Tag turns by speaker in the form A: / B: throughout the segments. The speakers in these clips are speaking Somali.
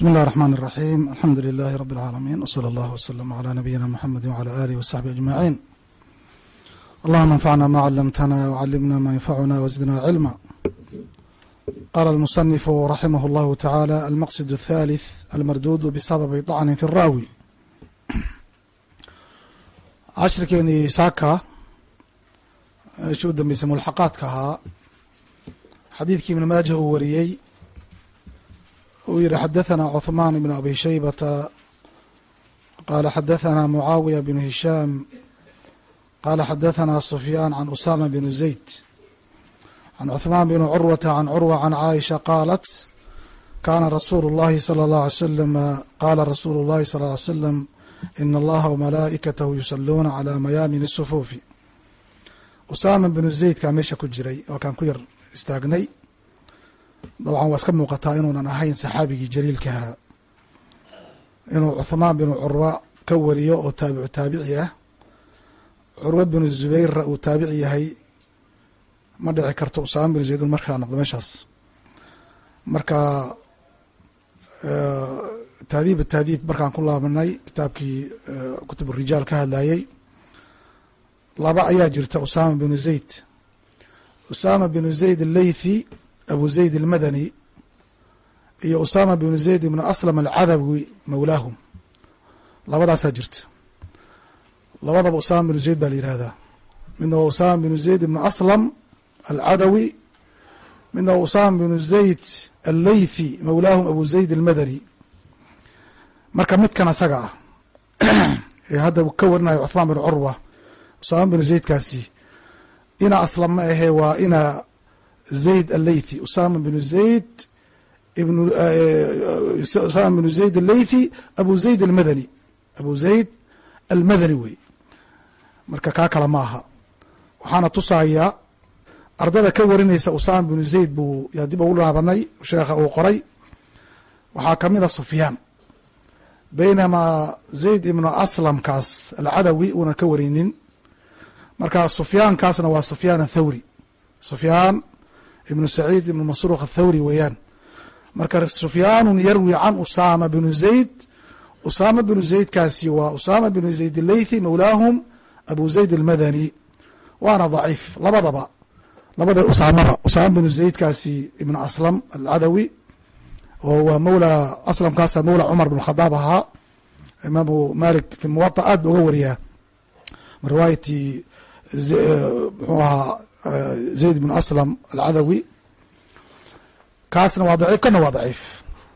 A: bismi illah raxmaan raxiim alxamdu lilaahi rabi alcaalamiin wsala allahu wslama cala nabiyina muxamedi wcala aalihi wasaxbihi ajmaciin allahuma anfacna ma calamtana wcalimna ma yanfacuna wazidna cilma qaala almusanifu raximah allahu tacaala almaqsid athalith almarduudu bisababi dacnin fi raawi cashrikeeni saaka meeshii u dambeysay mulxaqaadka ahaa. Xadiidkii ibnu maaja uu wariyey uu yihi xadaثana cuثmaan ibn abi shaybata qaala xadaثana mucaawiya bn hishaam qaala xadaثana sufyaan can usama bn zayd can cuثmaan bn curwata can curwa can caaisha qaalat kana rasuulu اllahi salى اllah alay slam qaala rasuulu اllahi sal ly slam in allaha wmalaa'ikatahu yusaluuna calى mayaamin الsufuufi usaama binu zaydkaa meesha ku jiray oo kaan ku yar istaagnay dabcan waa iska muuqataa inuunan ahayn saxaabigii jaliilkaha inuu cuthmaan binu curwa ka wariyo oo taabicu taabici ah. Curwa binu zubayrra uu taabici yahay. Ma dhici karto usaama binu zayd un markaa noqdo meeshaas. Marka taadiib taadiib markaan ku laabanay kitaabkii kutub rijaal ka hadlayey laba ayaa jirta usama binu zayd. Usama binu zayd aleythi abu zayd almadani iyo usama binu zayd ibnu aslam alcadawi mawlaahum. Labadaasaa jirta. Labadaba usama binu zayd baa la yihahdaa midna waa usama binu zayd ibnu aslam alcadawi midna waa usama binu zayd alleythi mawlaahum abu zayd almadani. Marka midkan asaga ah ee hadda ka warinayo cuثmaan bin curwa usaama binu zaydkaasi ina aslam ma ahee waa ina zayd aleythi usama binu zayd ibn usama binu zayd aleythi abu zayd almadani. Abu zayd almadani wey. Marka kaa kale ma aha waxaana tusaaya ardada ka warinaysa usama binu zayd buu yaa dib ugu laabanay sheekha uu qoray. Waxaa ka mid a sufyaan. Baynamaa zayd ibnu aslamkaas alcadawi uunan ka warinin. Marka sufyaankaasna waa sufyaan athawri sufyaan ibnu saciid ibnu masruuq athawri weeyaan. Marka sufyaanun yarwi can usama binu zayd. Usama binu zaydkaasi waa usama binu zayd aleythi mawlaahum abu zayd almadani. Waana daciif labadaba. Labada usaamaba. Usaama binu zaydkaasi ibnu aslam alcadawi oo waa mawla aslamkaasa mawla cumar bn khadaab ahaa. Imaamu malik fi muwaطa aad ba uga wariyaa. Min riwaayati mxuu ahaa zayd bn aslam alcadawi kaasna waa daciif kana waa daciif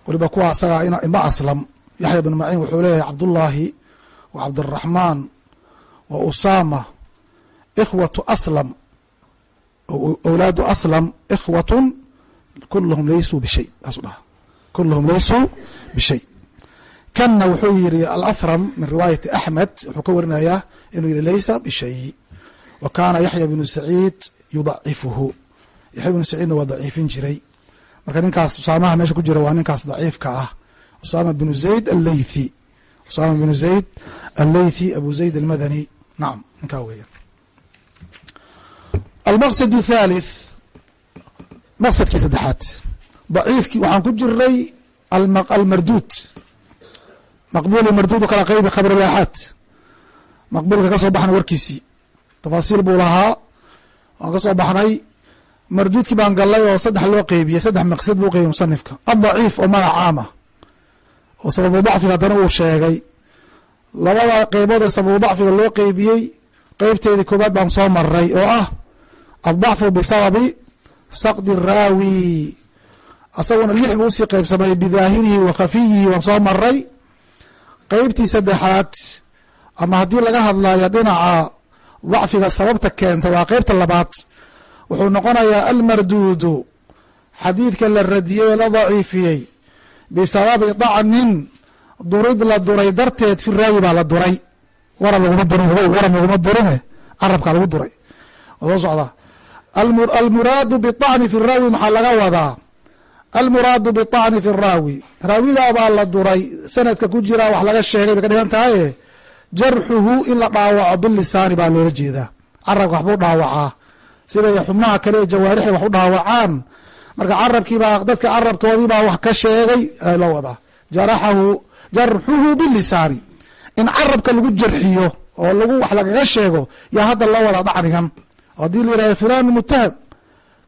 A: waliba kuwa asaga ilma aslam yaxya bn maciin wuxuu leeyahay cabdullaahi wa cabdiraxmaan wa usama ikhwatu aslam awlaadu aslam ikhwatun kulluhum laysuu bishay saasu dhaha kulluhum laysuu bishay kanna wuxuu yihi alafram min riwaayati axmed wuxuu ka warinayaa inuu yihi laysa bishay wa kaana yaxya bnu saciid yudacifuhu yaxya bnu saciidna waa daciifin jiray. Marka ninkaas usaamaha meesha ku jira waa ninkaas daciifka ah. Usama bnu zayd aleythi usama bnu zayd alleythi abu zayd almadani. Nacam ninkaa weya almaqsad thalith maqsadkii saddexaad. Daciifkii waxaan ku jiray almarduud. Maqbul marduud kala qeybi khabr laaxaad maqbulka ka soo baxna warkiisii tafaasiil buu lahaa waan ka soo baxnay. Marduudkii baan galay oo saddex loo qeybiyey saddex maqsad buu qeybiyey musanifka. Adaciif oo magac caama oo sababu dacfiga haddana uu sheegay. Labada qeybood ee sababu dacfiga loo qeybiyey qeybteedii koobaad baan soo maray oo ah aلضacfu bisababi saqdi raawi. Asaguna lix buu u sii qeybsamay bidaahirihi wa khafiyihi waan soo maray qeybtii saddexaad ama haddii laga hadlayo dhinaca dacfiga sababta keenta waa qeybta labaad. Wuxuu noqonayaa almarduudu xadiidka la radiyey la daciifiyey. Bisababi dacnin durid la duray darteed fi raawi baa la duray. Waran laguma durin waran laguma durine carabkaa lagu duray. Soo socdaa almuraadu biطacni fi raawi maxaa laga wadaa? Almuraadu biطacni fi raawi. Raawigaabaa la duray sanadka ku jira wax laga sheegay bay ka dhigan tahaye jarxuhu in la dhaawaco bilisaani baa loola jeedaa. Carabka waxbuu dhaawacaa. Siday xubnaha kale ee jawaarixda wax u dhaawacaan. Marka carabkiibaa dadka carabkoodiibaa wax ka sheegay loo wadaa. Jaraxahu jarxuhu bilisaani. In carabka lagu jarxiyo oo lagu wax lagaga sheego yaa hadda loo wadaa dacnigan haddii la yihahdo fulan mutaham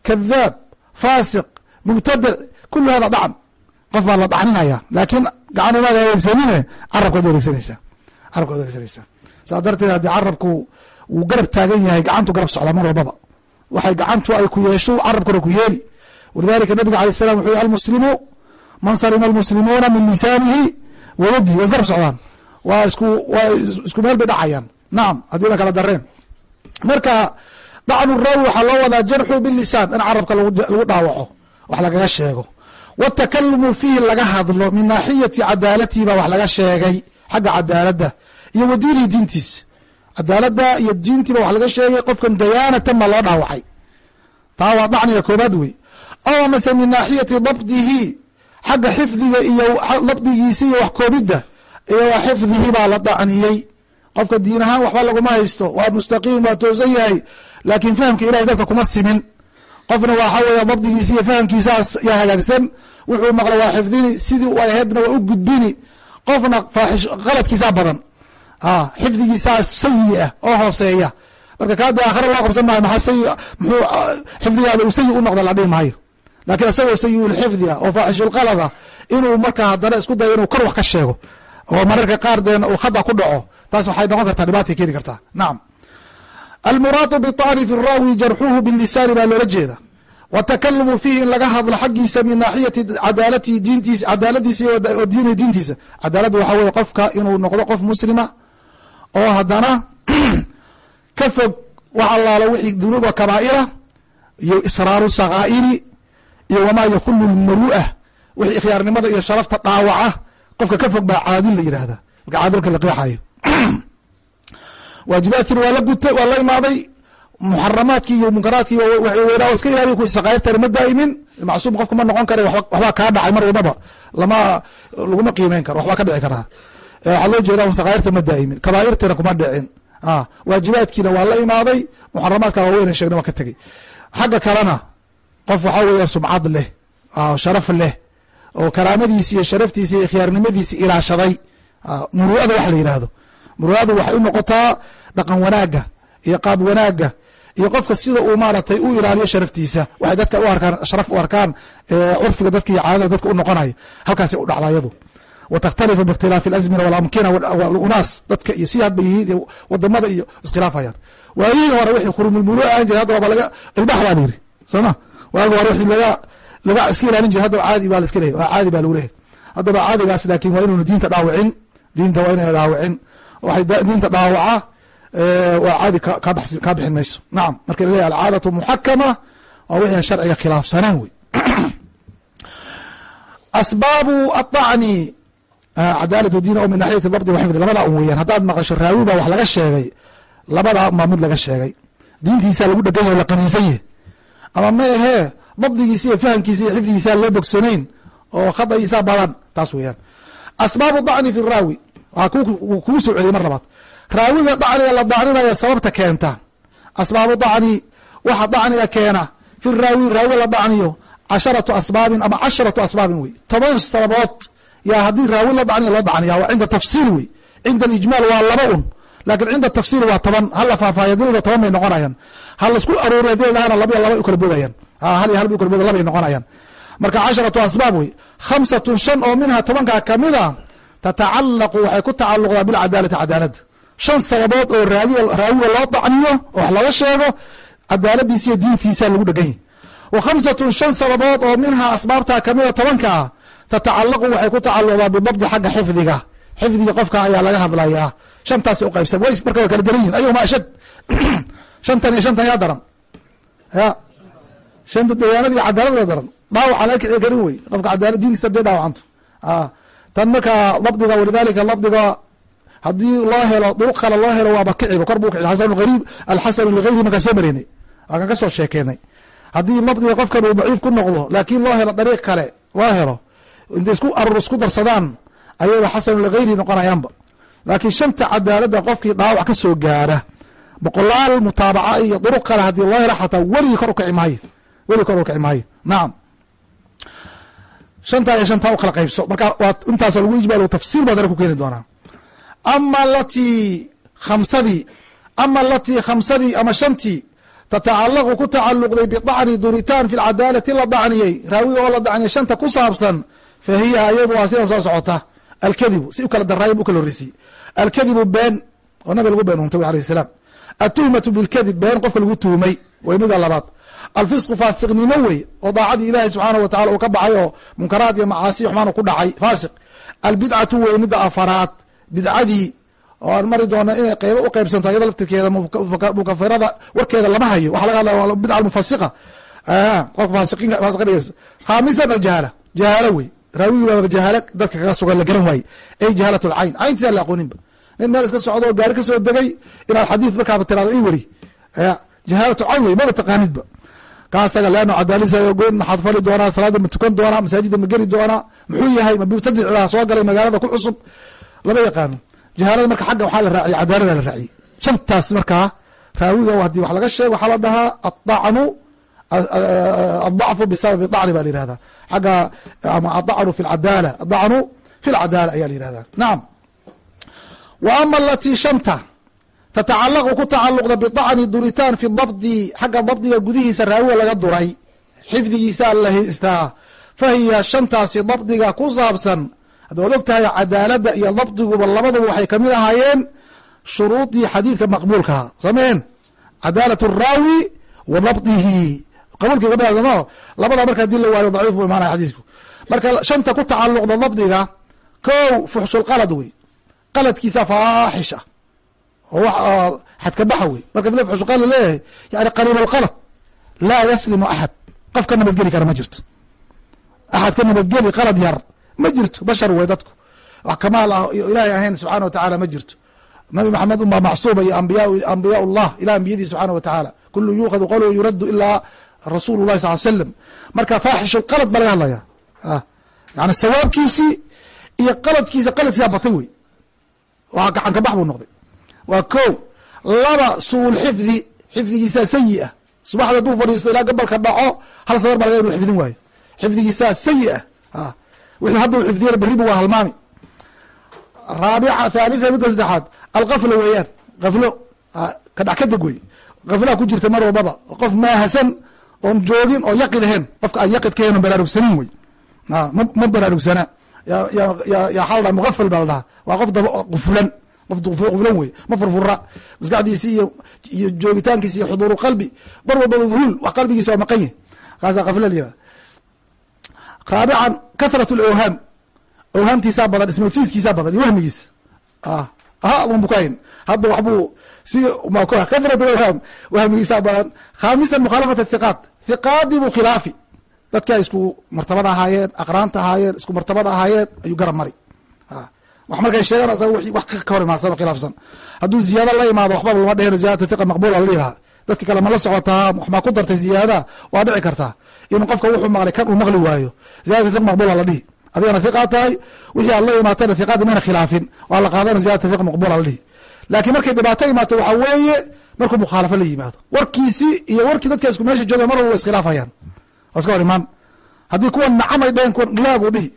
A: kadaab faasiq mubtadic kulu hada dacn qof baa la dacninaya laakiin gacanumaad adeegsanine carabkaad adeegsanaysaa carabkaad adeegsanaysaa saa darteed haddii carabku wuu garab taagan yahay gacantu garab socdaa mar walbaba. Waxay gacantu ay ku yeesho carabkuna ku yeeli. Walidalika nabiga alay salam wuxuu yhi almuslimu man salima almuslimuuna min lisaanihi wa yadihi isgarab socdaan. Waa isku waa isku meel bay dhacayaan. Nacam haddii la kala dareen marka dacnu raawi waxaa loo wadaa jarxu bilisaan in carabka lagu dhaawaco wax lagaga sheego. Watakalumu fiihi laga hadlo min naaxiyati cadaalatihi baa wax laga sheegay xagga cadaaladda iyo wa diinihi diintiisa cadaaladda iyo diintiiba wax laga sheegay qofkan dayaanatan baa loo dhaawacay. Taa waa dacniga koobaad wey aw mase min naaxiyati dabdihi xagga xifdiga iyo dabdigiisa iyo wax koobidda iyo wa xifdihi baa la dacniyey qofka diin ahaan waxba laguma haysto waa mustaqiim waa toosan yahay laakiin fahamka ilahay dadka kuma simin. Qofna waxa weeye dabdigiisa iyo fahamkiisaas yaa hagaagsan wuxuu maqla waa xifdini sidii u aheedna waa u gudbini qofna faaxish qaladkiisaa badan. Xifdigiisaa sayi ah oo hooseeya. Marka kaada aakhare loo qabsan maayo maxaa sayi muxuu xifdigaada uu sayi u noqda la dhihi maayo. Laakiin isagoo sayiulxifdi ah oo faaxishulqalad ah inuu marka haddana isku dayo inuu kor wax ka sheego oo mararka qaar deen uu khada ku dhaco taas waxay noqon kartaa dhibaatay keeni kartaa. Nacam almuraadu biطacni raawi jarxuhu bilisaani baa loola jeeda watakalumu fiihi in laga hadlo xaggiisa min naaxiyati cadaalatihi diintiisa cadaaladiisa iyo diini diintiisa. Cadaaladda waxaa weye qofka inuu noqdo qof muslima oo haddana ka fog wax allaalo wixii dunuuba kabaa'ira iyo israaru sakaa'iri iyo wamaa yakulu lmaru'ah wixii ikhyaarnimada iyo sharafta dhaawaca qofka ka fog baa caadil la yidhahda marka caadilka la qeexayo waajibaadkiina waa la gutay waa la imaaday muxaramaadkii iyo munkaraadkii weynaa iska ilaaliy ku sakaa'irtana ma daa'imin macsuum qofka ma noqon kara waxbaa kaa dhacay mar walbaba. Lama laguma qiimeyn karo waxbaa ka dhici karaa waxaa loo jeeda sakaa'irta ma daa'imin kabaa'irtina kuma dhicin. Waajibaadkiina waa la imaaday muxaramaadka waaweyn sheegna waa ka tegey. Xagga kalena qof waxaa weeye sumcad leh sharaf leh oo karaamadiisi iyo sharaftiisa iyo khiyaarnimadiisi ilaashaday. Muru'ada wax la yidhaahdo muru'adu waxay u noqotaa dhaqan wanaagga iyo qaab wanaagga iyo qofka sida uu maaratay u ilaaliyo sharaftiisa. Waxay dadka u arkaan sharaf u arkaan curfiga dadka iyo caadada dadka u noqonayo halkaasay u dhacdaa iyadu. Wa takhtalifu biikhtilaafi alasmina walamkina walunaas dadka iyo si hadba yihiin iyo waddamada iyo iskhilaafayaan. Waayihii hore wixii khurumulmulu ahaan jira hadda waaba laga ilbax baa la yiri sooma waagi hore wixii laga laga iska ilaalin jira haddaba caadi baa la iska leeyahy caadi baa lagu leeyahy haddaba caadigaas laakin waa inuuna diinta dhaawicin diinta waa inayna dhaawicin. Waxay diinta dhaawaca waa caadi kaa bixin mayso. Nacam marka la leeyahy alcaadatu muxakama waa wixii aan sharciga khilaafsanaan wey asbaabu aطacni cadaalatu diin o min naxiyati dabdi wa xifdi labadaa un weeyaan. Haddaad maqasho raawi baa wax laga sheegay. Labadaa maa mid laga sheegay. Diintiisaa lagu dhegan yahy la qaniinsan yahy ama ma ahee dabdigiisa iyo fahamkiisa iyo xifdigiisaa loo bogsanayn oo khadagiisaa badan taas weeyaan. Asbaabu dacni fi raawi. Waa kugu soo celiyay mar labaad raawiga dacniga la dacninaya sababta keenta. Asbaabu dacni waxa dacniga keena. Fi raawi raawiga la dacniyo casharatu asbaabin ama casharatu asbaabin wey. Toban sababood yaa haddii raawi la dacniya loo dacniya waa cinda tafsiil wey. Cinda alijmaal waa laba un. Lakin cinda tafsiil waa toban. Hal la faahfaahiy diliba toban bay noqonayaan. Hal la isku aruuriy haddii lahana labaya laba u kala boodayaan. Hal iyo hal bay u kala booda labay noqonayaan. Marka casharatu asbaab wey. Khamsatun shan oo minha tobankaa kamida tatacalaqu waxay ku tacaluqdaa bilcadaalati cadaaladda shan sababood oo raawiga loo dacniyo wax looga sheego cadaaladiisa iyo diintiisa lagu dhegan yahy wa khamsatun shan sababood oo minhaa asbaabtaa kamida tobanka ah tatacalaqu waxay ku tacaluqdaa bidabdi xagga xifdiga. Xifdiga qofka ayaa laga hadlayaa. Shantaas u qaybsan. Way marka waa kala daran yihiin ayuma ashad. Shantan iyo shantan yaa daran. Ya shanta dayaanada iyo daran. Dhaawaca laga kiciya karin wey. Qofka diintiisa hadday dhaawacanto. Tan marka dabdiga walidalika dabdiga haddii loo helo duruq kale loo helo waaba kiciba kor buu kici xasan ariib alxasanu ligayri markaan soo mareynay waa kan ka soo haddii dabdiga qofkan uu daciif ku noqdo laakiin loo helo dariiq kale loo helo intay isku arur isku darsadaan ayaba xasanu ligayri noqonayaanba. Laakiin shanta cadaaladda qofkii dhaawac ka soo gaara boqolaal mutaabaca iyo duruq kale haddii loo helo xataa weligii kor ukici maayo weligii kor ukici maayo nacam shantaa iyo shantaa u kala qaybso. Marka waa intaasoo lagu ijmaal tafsiir baad dana ku keeni doonaa ama alatii khamsadii ama alatii khamsadii ama shantii tatacalaqu ku tacaluqday bidacni duritaan fi lcadaalati la dacniyey raawiga oo la dacniyay shanta ku saabsan fa hiya ayadu waa sida soo socota. Alkadibu si u kala daraayib u kala horreysiyey alkadibu been oo nabi lagu been untay alayh salaam. Atuhmatu bilkadib been qofka lagu tuhumay way mida labaad. Alfisqu faasiqnimo wey oo daacadii ilaahi subxaanahu wa tacala uu ka baxay oo munkaraad iyo macaasi xumaan ku dhacay faasiq. Albidcatu wey midda afaraad bidcadii oo aan mari doona inay qeybo u qeybsanto iyada laftirkeeda mukafirada warkeeda lama hayo. Waxa laga hadlaya waa bidca almufasiqa qofka faasiqiinka faasiqa dhigaysa khaamisan aljahala. Jahaalo wey. Raawigii baaba jahaalo dadka kaga sugan la garan waaye. Ay jahalat lcayn cayntiisa la aqooninba nin meel iska socdo oo gaari ka soo degay inaad xadiid markaaba tirado i weri jahaalatu cayn wey maba taqaanidba kaasaga leano cadaalisa goyn maxaad fali doonaa salaada ma tukan doonaa masaajida ma geli doonaa muxuu yahay ma mubtadic baa soo galay magaalada ku cusub lama yaqaano jahaalada marka xagga waxaa la raaciyey cadaalada la raaciyey shantaas markaa raawiga haddii wax laga sheego waxaa la dhahaa adacnu adacfu bisababi dacni baa la yihahdaa xagga ama adacnu fi lcadaala adacnu fi lcadaala ayaa la yihahdaa nacam wa ama alatii shanta tatacalaqu ku tacaluqda bidacni duritaan fi dabdi xagga dabdiga gudihiisa raawiga laga duray xifdigiisaa la haystaa fa hiya shantaasi dabdiga ku saabsan hadda waad og tahay cadaaladda iyo dabdiguba labaduba waxay ka mid ahaayeen shuruudii xadiidka maqbuulkaha sameen cadaalat raawi wa dabdihi qabuulkii ka mid soma labada marka haddii la waayo daciif bu imaanaya xadiisku. Marka shanta ku tacaluqda dabdiga kow fuxshulqalad wey. Qaladkiisa faaxish ah oo wax xadkabaxa wey. Marka fuxshulqalad la leeyahay yani qariib laa yaslimu axad qof ka nabadgeli kara ma jirto. Axad ka nabadgeli qalad yar ma jirto bashar wey dadku. Wax kamaal ah ilaahay ahayn subxana wa tacaala ma jirto. Nabi maxamed unbaa macsuuma iyo ambiya ambiyaa ullah ilah ambiyadii subxaana wa tacaala kulu yuukhadu qowluhu yuraddu ilaa rasuulu llahi sal slam marka faaxishulqalad ba laga hadlaya yani sawaabkiisii iyo qaladkiisa qaladkiisaa batay wey. Waa gacan ka bax buu noqday. Waa ko laba suulxifdi xifdigiisaa sayi ah subaxda hadduu fadhiisto ilaa gabalka dhaco hal sadar baa laga inu xifdin waayo. Xifdigiisaa sayi ah wixii hadda u xifdiyana berribu waa halmaami. Raabica thalitha midda saddexaad alkaflo weeyaan. Kaflo kadhac kadeg wey kaflaha ku jirta mar walbaba qof maahasan oon joogin oo yaqid ahayn qofka aan yaqid ka ahayn baraarugsanin wey ma baraarugsana yaa xaldha muafal baa la dhahaa. Waa qof qufulan. Qof qufulan wey ma furfura maskaxdiisi iyo iyo joogitaankiisi iyo xuduuru qalbi. Mar walba huul wax qalbigiisa waa maqan yahy kaasa kafla layihah raabican kathrat lawhaam awhaamtiisaa badan ismoodsiiskiisaa badan wahmigiisa aha bu ka hayn hadda waxbuu si kathrat awhaam wahmigiisaa badan khaamisan mukhaalafat thiqaat thiqaadii buu khilaafi dadkaa isku martabada ahaayeen aqraanta ahaayeen isku martabada ahaayeen ayuu garab mari wax markay sheegaan asaga wax ka hor imaadsan oo khilaafsan hadduu ziyaado la imaado waxbaba lama dheheno ziyadatu thiqa maqbuula la dhihi lahaa dadki kale ma la socotaa waxbaa ku dartay ziyaadaha waa dhici kartaa inuu qofka wuxuu maqlay kan uu maqli waayo. Ziyadatu thiqa maqbuula la dhihi. Adigana thiqaa tahay wixii aad la imaatana thiqaadi mayna khilaafin. Waa la qaadana ziyadatu thiqa maqbuula la dhihi. Laakiin markay dhibaato imaato waxaa weeye markuu mukhaalafo la yimaado. Warkiisii iyo warkii dadka isku meesha jooga mar walba wa iskhilaafayaan. Waa iska hor imaan. Haddii kuwa nacamay dheheen kuwa laabuu dhihi.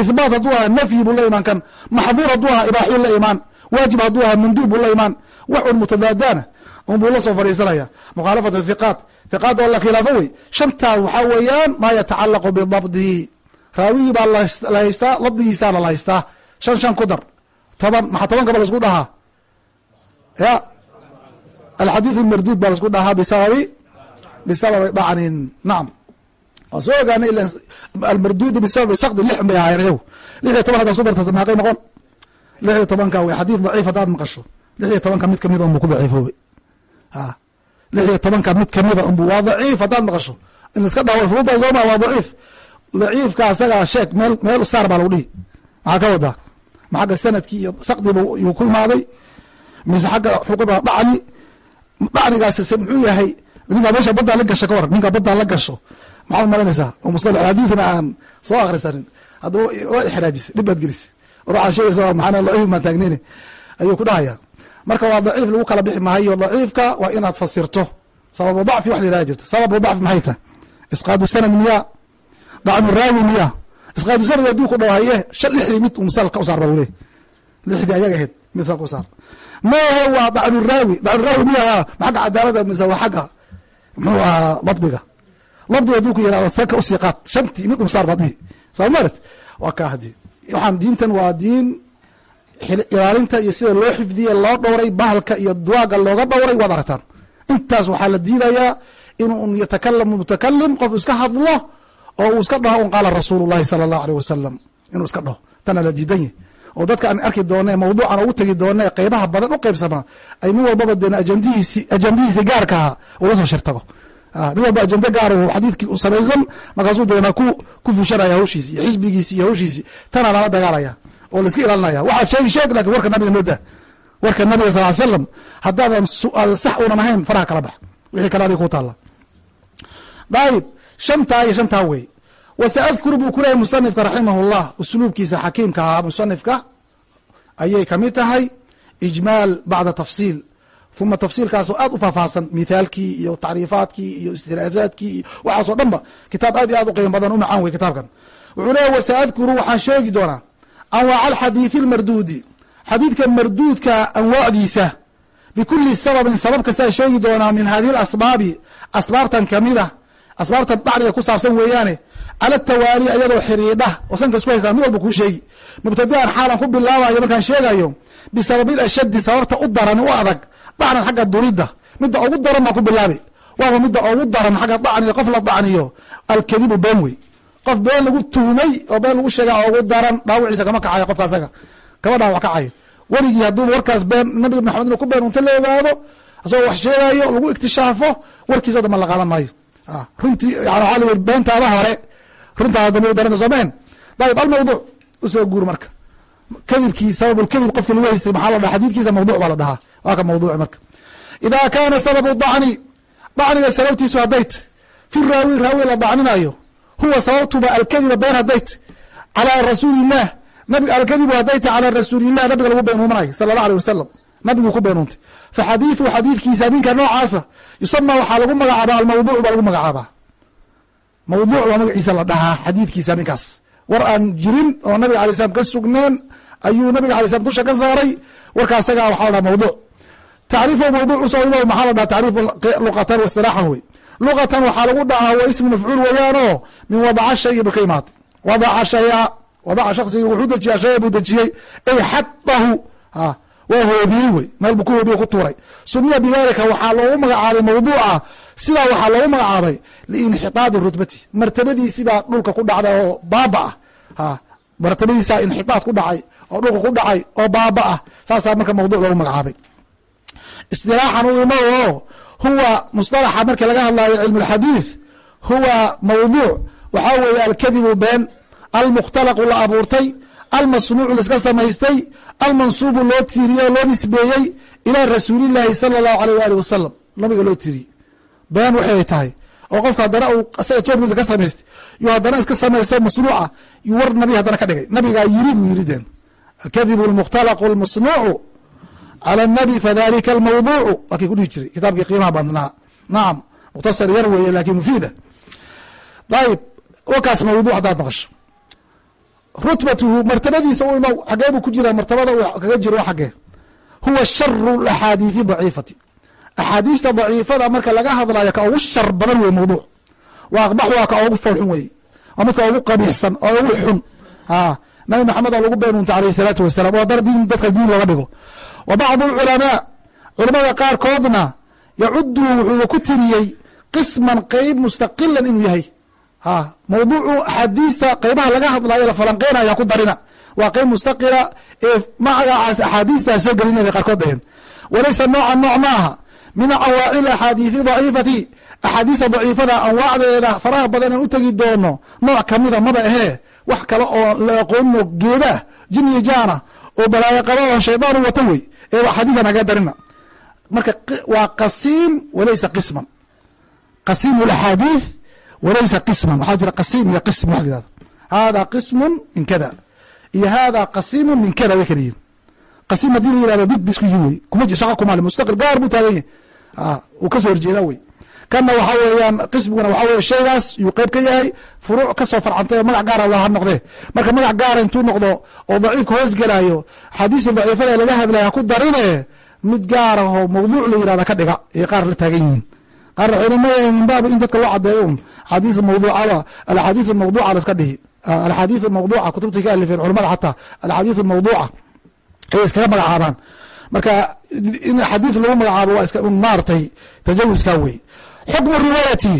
A: Ihbaat hadduu ahaa nafyi buu la imaan kan. Maxduur hadduu ahaa ibaaxuu la imaan. Waajib hadduu ahaa manduub buu la imaan. Wax un mutadaadaana. Un buu la soo fadhiisanaya. Mukhaalafatu hiqaat hiqaat oo la khilaafo wey. Shantaas waxaa weeyaan maa yatacalaqu bidabdihi raawigii baa la haystaa dabdigiisaana la haystaa. Shan shan ku dar. Toban maxaa toban kaba la isku dhahaa? Ya. Alxadiiث marduud baa la isku dhahaa bisababi bisababi dacnin nacam waan soo ogaanay ila almarduudu bisababi sakdi lix bay ahaayeen iyagu lix iyo toban haddaa isku darta maaqay noqon? Lix iyo tobanka wey xadiid daciif haddaad maqasho. Lix iyo tobanka mid kamida unbu ku daciifoobay a lix iyo tobanka mid kamida unbu waa daciif haddaad maqasho. In laiska dhaho furuda sooma waa daciif. Daciifka asagaa sheeg meel meel saar baa lagu dhihi. Maxaa ka wadaa? Ma xagga sannadkii iyo sakdiba yuu ku imaaday? Mise xagga xuquba dhacni? Dhacnigaas muxuu yahay ninkaa meesha baddaa la gasho ka waran ninkaa baddaa la gasho. Maxaad malanaysaa oo musalax xadiidna aan soo akrisanin haddaba waa ixraajisay dhib baad gelisay. Waxaad sheegaysa maxana daciif maan taagneyne ayuu ku dhahaya marka waa daciif lagu kala bixi maayo daciifka waa inaad fasirto. Sababu dacfi wax la yidhaha jirta. Sababu dacfi maxay tahay isqaadu sanad miyaa dacnu raawi miyaa isqaadu sanad hadduu ku dhaw haye shan lixdii mid musalka u saar ba ule lixdii ayaga ahayd mid salka u saar. Maahe waa dacnuraawi dacnuraawi miyaha xagga cadaalada mise waa xagga muxuu ahaa dabdiga labdiga hadduu ku yihahdo salka u sii qaad shantii mid umsaar baad dhihi. Soo marat waa kaa waxaan diintan waa diin ilaalinta iyo sida loo xifdiye loo dhowray bahalka iyo duwaaga looga dhowray waad aragtaan. Intaas waxaa la diidayaa inuu yatakalamu mutakalim qof iska hadlo oo uu iska dhaho un qaala rasuulu sala allahu aleyh wasalam inuu iska dhaho. Tana la diidan yahy oo dadka aan arki doona mawduucan ugu tegi doona ee qeybaha badan u qeybsamaa ay nin walbaba deen ajandihiisi ajandihiisi gaarka aha ula soo shirtago nin walba ajende gaar xadiidkii u samaysan markaasuu deena ku fushanaya hawshiisi iyo xisbigiisi iyo hawshiisi. Tana lala dagaalaya oo la iska ilaalinaya. Waxaad sheegi sheeg laakiin warka nabiga noo warka nabiga sal slam haddaadan aadan sax unan ahayn faraha kala bax wixii kale adiga ku taalla. Dayib shantaa iyo shantaa wey wasaadkuru buu ku musanifka raximah llah usluubkiisa xakiimka ahaa musanifka. Ayay ka mid tahay ijmaal bacda tafsiil. Uma tafsiilkaasoo aad u faahfaahsan mithaalkii iyo tacriifaadkii iyo istiraazaadkii iyo waxaasoo dhan kitaab aad iyo aad u qiimo badan u macaan wey kitaabkan. Wuxuu leeyahy wasaadkuru waxaan sheegi doonaa anwaac alxadiidi almarduudi xadiidka marduudka anwaacdiisa bikuli sababin sabab kastaa sheegi doonaa min hadihi alasbaabi asbaabtan ka mid a asbaabtan dacniga ku saabsan weeyaane cala tawaali ayadoo xiriidha oo sanka isku haysaa mid walba kuu sheegi mubtadian xaalan ku bilaabayo markaan sheegayo bisababil ashadi sababta u daran u adag dacnan xagga duridda midda ugu daran baan ku bilaabi waaba midda ugu daran xagga dacniga qof la dacniyo alkadibu been qof been lagu tuhmay oo been lagu sheega ugu daran dhaawiciisa kama kacayo qofka asaga. Kama dhaawac kacayo. Weligii hadduuba warkaas been nabiga maxamed inu ku been unta la ogaado asagoo wax sheegayo lagu iktishaafo warkiisa o dhan ba la qaadan maayo. Runtii yani waxaa la yiri beentaada hore runtaada dambe daranta soomeen dayib almawduuc u soo guur marka. Kadibkii sababulkadib qofki lagu haystay maxaa la dhaha xadiidkiisa mawduuc baa la dhahaa. Waa ka mawduuci marka. Idaa kaana sababu dacni dacniga sababtiisu haddayt fi raawi raawi la dacninayo huwa sababtuba alkadiba been haddayt calaa rasuuli illah nabig alkadibu haddayta calaa rasuulilah nabiga lagu beenuumanayo sala allah aleh wasalam nabiguu ku beenuuntay. Fa xadiidu xadiidkiisa ninka noocaasa yusama waxaa lagu magacaabaa almawduuc baa lagu magacaabaa. Mawduuc baa magaciisa la dhahaa xadiidkiisa ninkaas. War aan jirin oo nabiga alay slam ka sugneen ayuu nabiga alay slam dusha ka saaray. Warka asagaa waxaa la dhaha mawduuc. Tacriifu mawduuc u soo maxaa la dhaha tacriif luqatan wa wey luqatan waxaa lagu dhahaa wa ismu mafcuul weeyaanoo min wadaca shay ba ka imaatay. Wadaca shaya wadaca shaksiga wuxuu dejiyaa shaya buu dejiyey ay xadahu waa hoobiyey wey meel buu ku hoobiye ku tuuray. Sumiya bidalika waxaa loogu magacaabay mawduuca sidaa waxaa loogu magacaabay liinxitaadi rutbati. Martabadiisibaa dhulka ku dhacday oo baaba ah martabadiisaa inxitaad ku dhacay oo dhulka ku dhacay oo baaba ah saasaa marka mawduc loogu magacaabay. Istilaaxan u imo huwa musطalaxa markii laga hadlayo cilmu اlxadiid huwa mawduuc waxaa weeye alkadibu been almukhtalaqu la abuurtay almasnuucu laiska samaystay almansuubu loo tiiriyey oo loo nisbeeyey ilaa rasuulillahi sala allahu aleyh waali wasalam nabiga loo tiiriyey been waxay tahay. Oo qofka haddana uu asaga jeebkiisa ka samaystay yuu haddana iska samaysto masnuuca yuu war nabi haddana ka dhigay. Nabigaa yiri buu yiri den alkadibu almukhtalaqu almasnuucu cala annabi fadalika almawduucu waa kii ku dhihi jiray kitaabkii qiimaha badnaa nacam mukhtasar yar weeye laakiin mufiida ayib warkaas mawduuc haddaad maqasho rutbatuhu martabadiisa u imo xagee buu ku jira martabada uu kaga jiro xagee huwa sharu axaadiidi daciifati axaadiista daciifada marka laga hadlayo ka ugu shar badan wey mawduuc waa ka ugu foolxun wey waa midka ugu qabiixsan oo ugu xun nabi maxamed oo lagu beenuuntay alayh salaatu wasalam oo haddana diin dadka diin looga dhigo wa bacdu alculamaa culamada qaarkoodna yacudu wuxuu ku tiriyey qisman qeyb mustaqilan inuu yahay mawduucu axaadiista qeybaha laga hadlayo la falanqeynaya ku darina waa qeyb mustaqila ee magacaas axaadiistaa soo gelina qaarkood daheen walaysa noocan nooc ma aha min cawaacil axaadiidi daciifati axaadiista daciifada anwaacdeeda faraha badan aan u tegi doono nooc kamida maba ahee wax kale oo la aqoonino geedaah jin iyo jaana oo balaayo qaba oo shaydaan wata wey ee axaadiista naga darina marka waa qasiim walaysa qisman. Qasiim axaadiid walaysa qisman. Waxaa jira qasiim iyo qism wa yihahdo hada qismun min kada iyo hada qasiimu min kada way kala yihiin qasiim haddii la yihahdo did ba yihiin wey kuma shaqa kumaale mustaqil gaar buu taagan yahay. Uu ka soo horjeedaa wey kanna waxa weeyaan qismiguna waxa weye shaygaas yuu qeyb ka yahay. Furuuc ka soo farcantay oo magac gaara loo ha noqdee marka magac gaara intuu noqdo oo daciifka hoos gelaayo xadiisa daciifada laga hadlaya ha ku darine mid gaarahoo mawduuc la yirahda ka dhiga. Iyo qaar la taagan yihiin. Qaar leeyahay min baabi in dadka loo cadeeyo un axaadiis mawduucada alaxaadiis mawduuca la iska dhihi. Alaxaadiis mawduuca kutubta ka alifeen culamada xataa alaxaadiis mawduuca ayay iskaga magacaabaan. Marka in xadiis lagu magacaabo waa iska maaratay tajawuska wey xukmu riwaayati.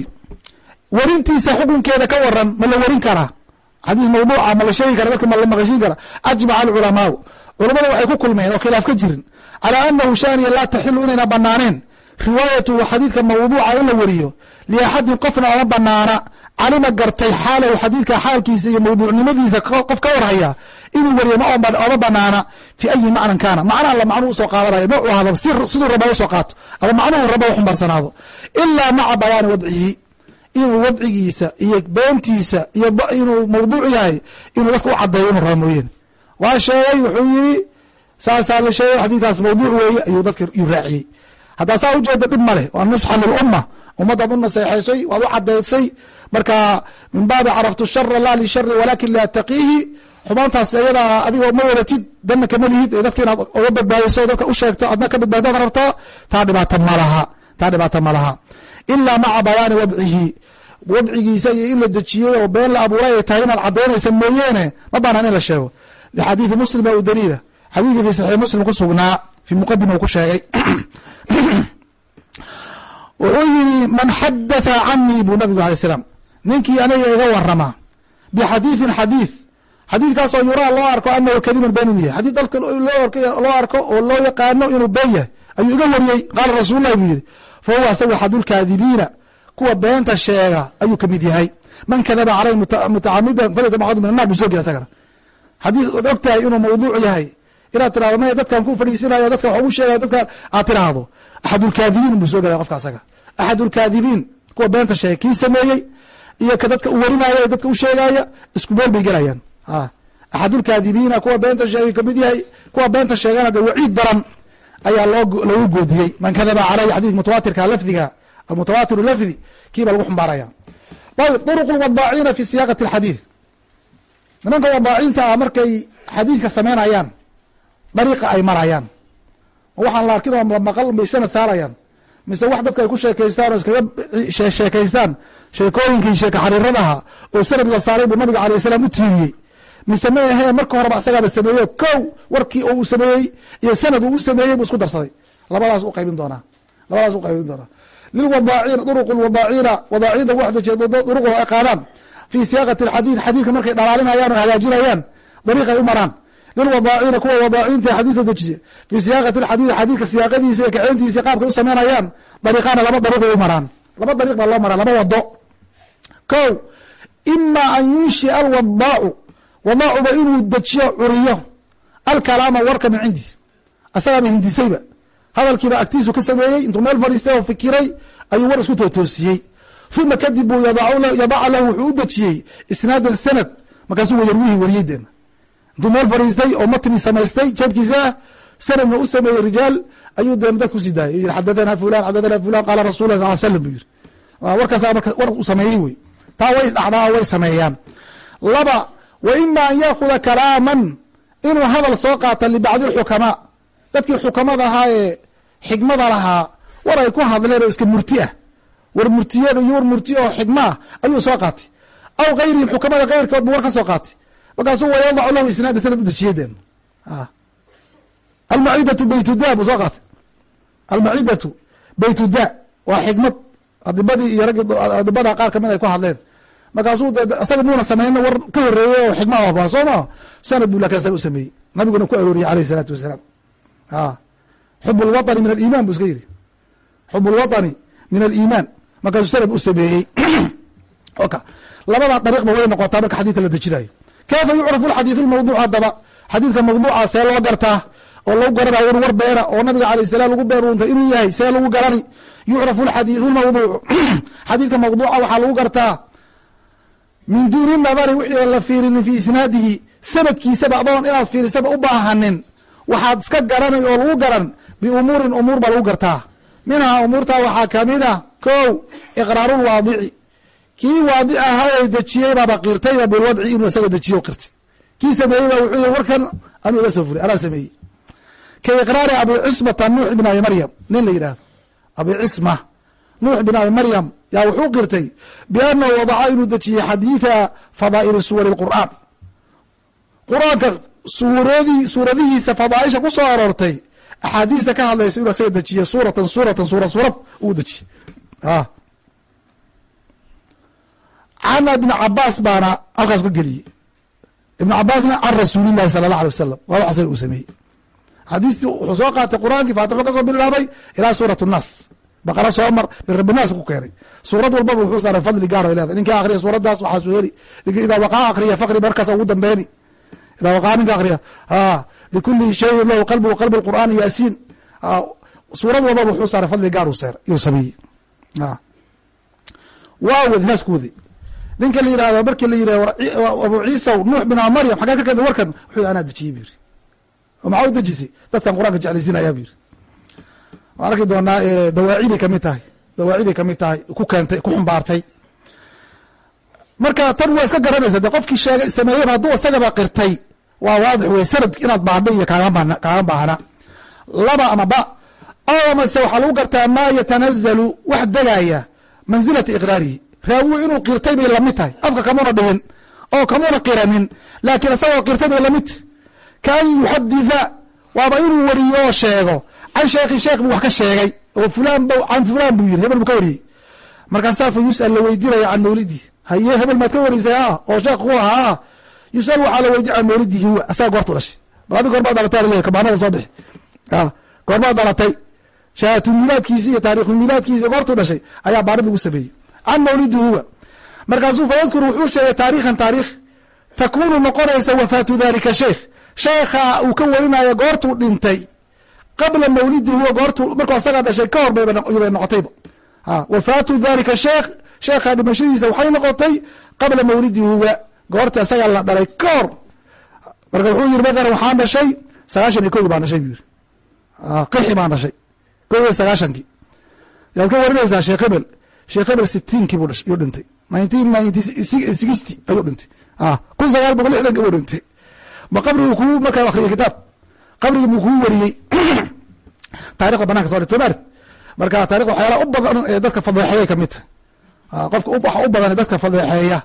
A: Werintiisa xukunkeeda ka waran ma la werin karaa? Xadiis mawduuca ma la sheegi kara dadka ma la maqashin kara ajmaca alculamaau culamada waxay ku kulmeen oo khilaaf ka jirin. Calaa anahu shaniya laa taxilu inayna banaaneen riwaayatuhu xadiidka mawduuca in la weriyo liaxadin qofna oma banaana calima gartay xaalahu xadiidka xaalkiisa iyo mawduucnimadiisa qof ka warhaya inuu weriyo oma banaana fi ayi macnan kaana. Macna alla macnuu u soo qaadanayo. Noocu hadaba siduu raba u soo qaato. Ama macnuhu raba uxumbarsanaado ilaa maca bayaani wadcihi. Inuu wadcigiisa iyo beentiisa iyo inuu mawduuc yahay inuu dadka u cadeeyo inuu raba mooyeen. Waa sheegay wuxuu yiri saasaa la sheegay xadiidkaas mawduuc weeye ayuu dadka yu raaciyey. Haddaa saa ujeeda dhib maleh waa nusxa lilumma ummadaad u naseexaysay waad u cadeysay marka min baabi caraftu shara laa lishari walakin liataqiihi xumaantaas ayada adigoo ma wadatid danna kama lihid ee dadka inaad oga badbaadiso dadka u sheegto adna ka badbaadaad rabtaa taa dhibaato malaha taa dhibaato ma laha. Ilaa maca bayaani wadcihi. Wadcigiisa iyo in la dejiyey oo been la abuuray ay tahay inaad cadaynaysa mooyeene ma banaan in la sheego. Lixadiidi muslim u daliila xadiidkii fi saxiix muslim ku sugnaa fi muqadima uu ku sheegay. Wuxuu yihi man xadatha canii buu nabigu alay slam ninkii aniga iga warama bixadiidin xadiid xadiidkaasoo yuraa loo arko anahu kadibun been yahay xadii dadka loo arko oo loo yaqaano inuu been yahay ayuu iga wariyey. Qaala rasuul buu yihi fa huwa asagu axadulkaadibiina kuwa beenta sheega ayuu ka mid yahay man kadaba caleyh mutacamidan falyatabaadu min annar buu soo gela isagana xadiid ood og tahay inuu mawduuc yahay inaad tirahdo maya dadkan ku fadhiisinaya dadkan wax ugu sheegaya dadka aad tiraahdo axadulkaadibiin buu soo gelaya qofka asaga axadulkaadibiin kuwa beenta sheegay kii sameeyey iyo ka dadka u warinaya dadka u sheegaya isku meel bay gelayaan axadulkaadibiina kuwa beenta sheegay ka mid yahay kuwa beenta sheegana de waciid daran ayaa loogu goodiyey. Man kadaba caleyh xadiid mutawaatirka lafdiga almutawaatiru lafdi kiiba lagu xumbaaraya. Ayb duruq lwadaaciina fi siyaaqati alxadiid nimanka wadaacinta ah markay xadiidka samaynayaan dariiqa ay marayaan. Waxaan la arkin oo maqal bay sanad saarayaan. Mise wax dadka ay ku sheekaystaan oo iskaga sheekaystaan sheekooyinkii sheeka xariiradaha oo sanad la saaray buu nabiga alayh salaam u tiiriyey mise ma ahee marka horeba asagaaba sameeye kow warkii oo uu sameeyey iyo sanad uu u sameeyey buu isku darsaday. Labadaas u qaybin doonaa. Labadaas u qaybin doonaa. Lilwadaaciin duruq lwadaaciina wadaacinta waxda duruqda ay qaadaan. Fi siyaaqati alxadiid xadiidka markay dhalaalinayaan oo hagaajinayaan dariiqay u maraan. Lilwadaaciina kuwa wadaacinta xadiidka dejiye fi siyaaqati alxadiid xadiidka siyaaqadiisa iyo kaceyntiisa qaabkay u samaynayaan dariiqaana laba dariiq bay u maraan. Laba dariiq baa loo maraa laba wado. Kow ima an yunshia alwadaacu wadaacuba inuu dejiyo curiyo alkalaama warka min cindi asagaaba hindisayba hadalkiiba agtiisu ka sameeyey intuu meel fadhiistay oo fikiray ayuu war isku tootoosiyey uma kadib buu yadaca lahu wuxuu u dejiyey isnaadan sanad markaasuu yarwihii wariyeyden intuu meel fadhiistay oo matni samaystay jeebkiisa ah sanadna u sameeyey rijaal ayuu deen dad ku sii daayay yii xadathana fulan xadathana fulan qaala rasul sal slam buu yiri warkaasa marka war u sameeyey wey taa way dhacdaa way sameeyaan laba wa ima an yaakuda kalaaman inuu hadal soo qaata libacdi lxukamaa dadkii xukamada ahaa ee xikmada lahaa war ay ku hadleen oo iska murti ah. War murtiyada iyo war murti oo xikma ah ayuu soo qaatay. Aw kayrihim xukamada keyrkood buu war ka soo qaatay. Markaasuu wayadacu lahu isnaada sanad u dejiyadeen. Almacidatu baytuda buu soo qaatay. Almacidatu baytuda waa xikmad adibadii iyo raggi adibada qaar ka mid ay ku hadleen markaasuu isaga muuna samayna war ka horeeye oo xikma habboon ah soo maa sanad buu laakiin isaga u sameeyey. Nabiguna ku arooriyey aleyhi isalaatu wasalaam. A xub min aliman buu iska yidhi. Xub min aliman markaasuu sanad u sameeyey. Oka. Labadaa dariiqba way noqotaa marka xadidka la dejinayo kayfa yucrafu lxadiidu lmawduuc haddaba? Xadiidka mawduuca see loo gartaa oo lagu garanayo in war beena oo nabiga alayh salaam lagu beeruuntay inuu yahay see lagu garani. Yucrafu lxadiidu lmawduucu xadiidka mawduuca waxaa lagu gartaa min duuni nadari wixii la fiirinin fi isnaadihi sanadkiisaba adoon inaad fiirisaba u baahanin waxaad iska garanay oo lagu garan biumuurin umuur baa lagu gartaa. Minhaa umuurtaa waxaa ka mid a ko iqraarulwaadici kii waadic baaba qirtayba bilwadci inuu isaga dejiyo qirtay kii sameeyey ba wuxuu yii warkan anuu iga soo furay anaa sameeyey. Ka iqraari abi cismata nuux ibn abi maryam nin la yidhahdo abi cisma nuux ibn abi maryam yaa wuxuu qirtay biannahu wadaca inuu dejiyey xadiida fadaa'ili suwari lqur'aan qur'aanka suuradii suuradihiisa fadaaisha ku soo aroortay axaadiista ka hadlaysa inuu isaga dejiye suuratan suuratan suura suurad uu dejiyey can ibni cabaas baana halkaas ka geliyey ibn cabaasna can rasuulillahi sala allah alay wasalam waa wax uu sameeyey. Xadiistii wuxuu soo qaatay qur'aankii faatixu ka soo bilaabay ilaa suurat nnaas baqara soo mar birabinaas ku keenay. Suurad walbaba wuxuu saaray fadli gaar ay leedahay. Ninka akriya suuraddaas waxaa soo heli. Idaa waqaa akriya faqri markaas ugu dambeeni. Idaa waqaa ninka akriya likuli shayin lahu qalbu qalbi qur'aani yaasiin. Suurad walbaba wuxuu saaray fadli gaar yuu sameeyey. Waa wadi naas ku wadi. Ninka la yihahdo markii la yihahdo abu ciisaw nuux bin maryam xaggaa ka keentay warkan wuxuu anaa dejiyey bu yiri maxaa u dejisay? Dadkan qur'aanka jeclaysiinaya bu yiri waan arki doonaa dawaaciday ka mid tahay. Dawaaciday ka mid tahay. Ku keentay ku xumbaartay. Marka tan waa iska garanaysa de qofkii sheegay sameeyeba hadduu isagaba qirtay. Waa waadix wey sanad inaad baadha iyo kaaga baahna laba ama ba. Aw amase waxaa lagu gartaa maa yatanazalu. Wax degaya. Manzilata iqraarihi. Raawigu inuu qirtay bay la mid tahay. Afka kamuna dhihin. Oo kamuna qiranin. Laakiin isagoo qirtay bay la mid tahy kaan yuxaditha. Waaba inuu wariyo oo sheego can sheekhi sheekh buu wax ka sheegay. Oo fulaan b can fulaan buu yiri hebel buu ka wariyey. Markaasaa fa yus'al la weydiinaya can mawlidii. Haye hebel maad ka warisay a oo sheekh ku ahaa? Yus'al waxaa la weydiy can mawlidihi asaga goortu dhashay. Bal adi goormaa dhalatay laleeyahy kabaanada soo bixi. Goormaa dhalatay. Shahaatu miilaadkiisi iyo taarikhu miilaadkiisi goortuu dhashay ayaa baarid lagu sameeyey. Can mawlidi huwa. Markaasuu fayadkur wuxuu sheegay taarikhan taarikh takunu noqonaysa wafaatu dalika sheikh sheekha uu ka warinayo goortuu dhintay qabla mawlidi huwa goortuu markuu asagaa dhashay ka hor bay noqotayba wafaatu dalika sheekh sheekha dhimashadiisa waxay noqotay qabla mawlidi huwa goorta isagaa la dhalay ka hor. Marka wuxuu yiri mathalan waxaan dhashay sagaashan iyo kogi baan dhashay buu yiri qixi baan dhashay. Kow iyo yaad ka warinaysaa sheekh hebel. Sheekh hebel sitiinkii buu yuu dhintay. Nineteen ninety sixty ayuu dhintay. Kun sagaal boqol lixdanki buu dhintay. Ma qabriguu kuu markaa akriyay kitaab. Qabrigii buu kuu wariyey taarikhda bananka so dhigto maarad marka taarikda waxyaalaha u badan ee dadka fadeexeeyay ka mid tahay qofka waxa u badan ee dadka fadeexeeya.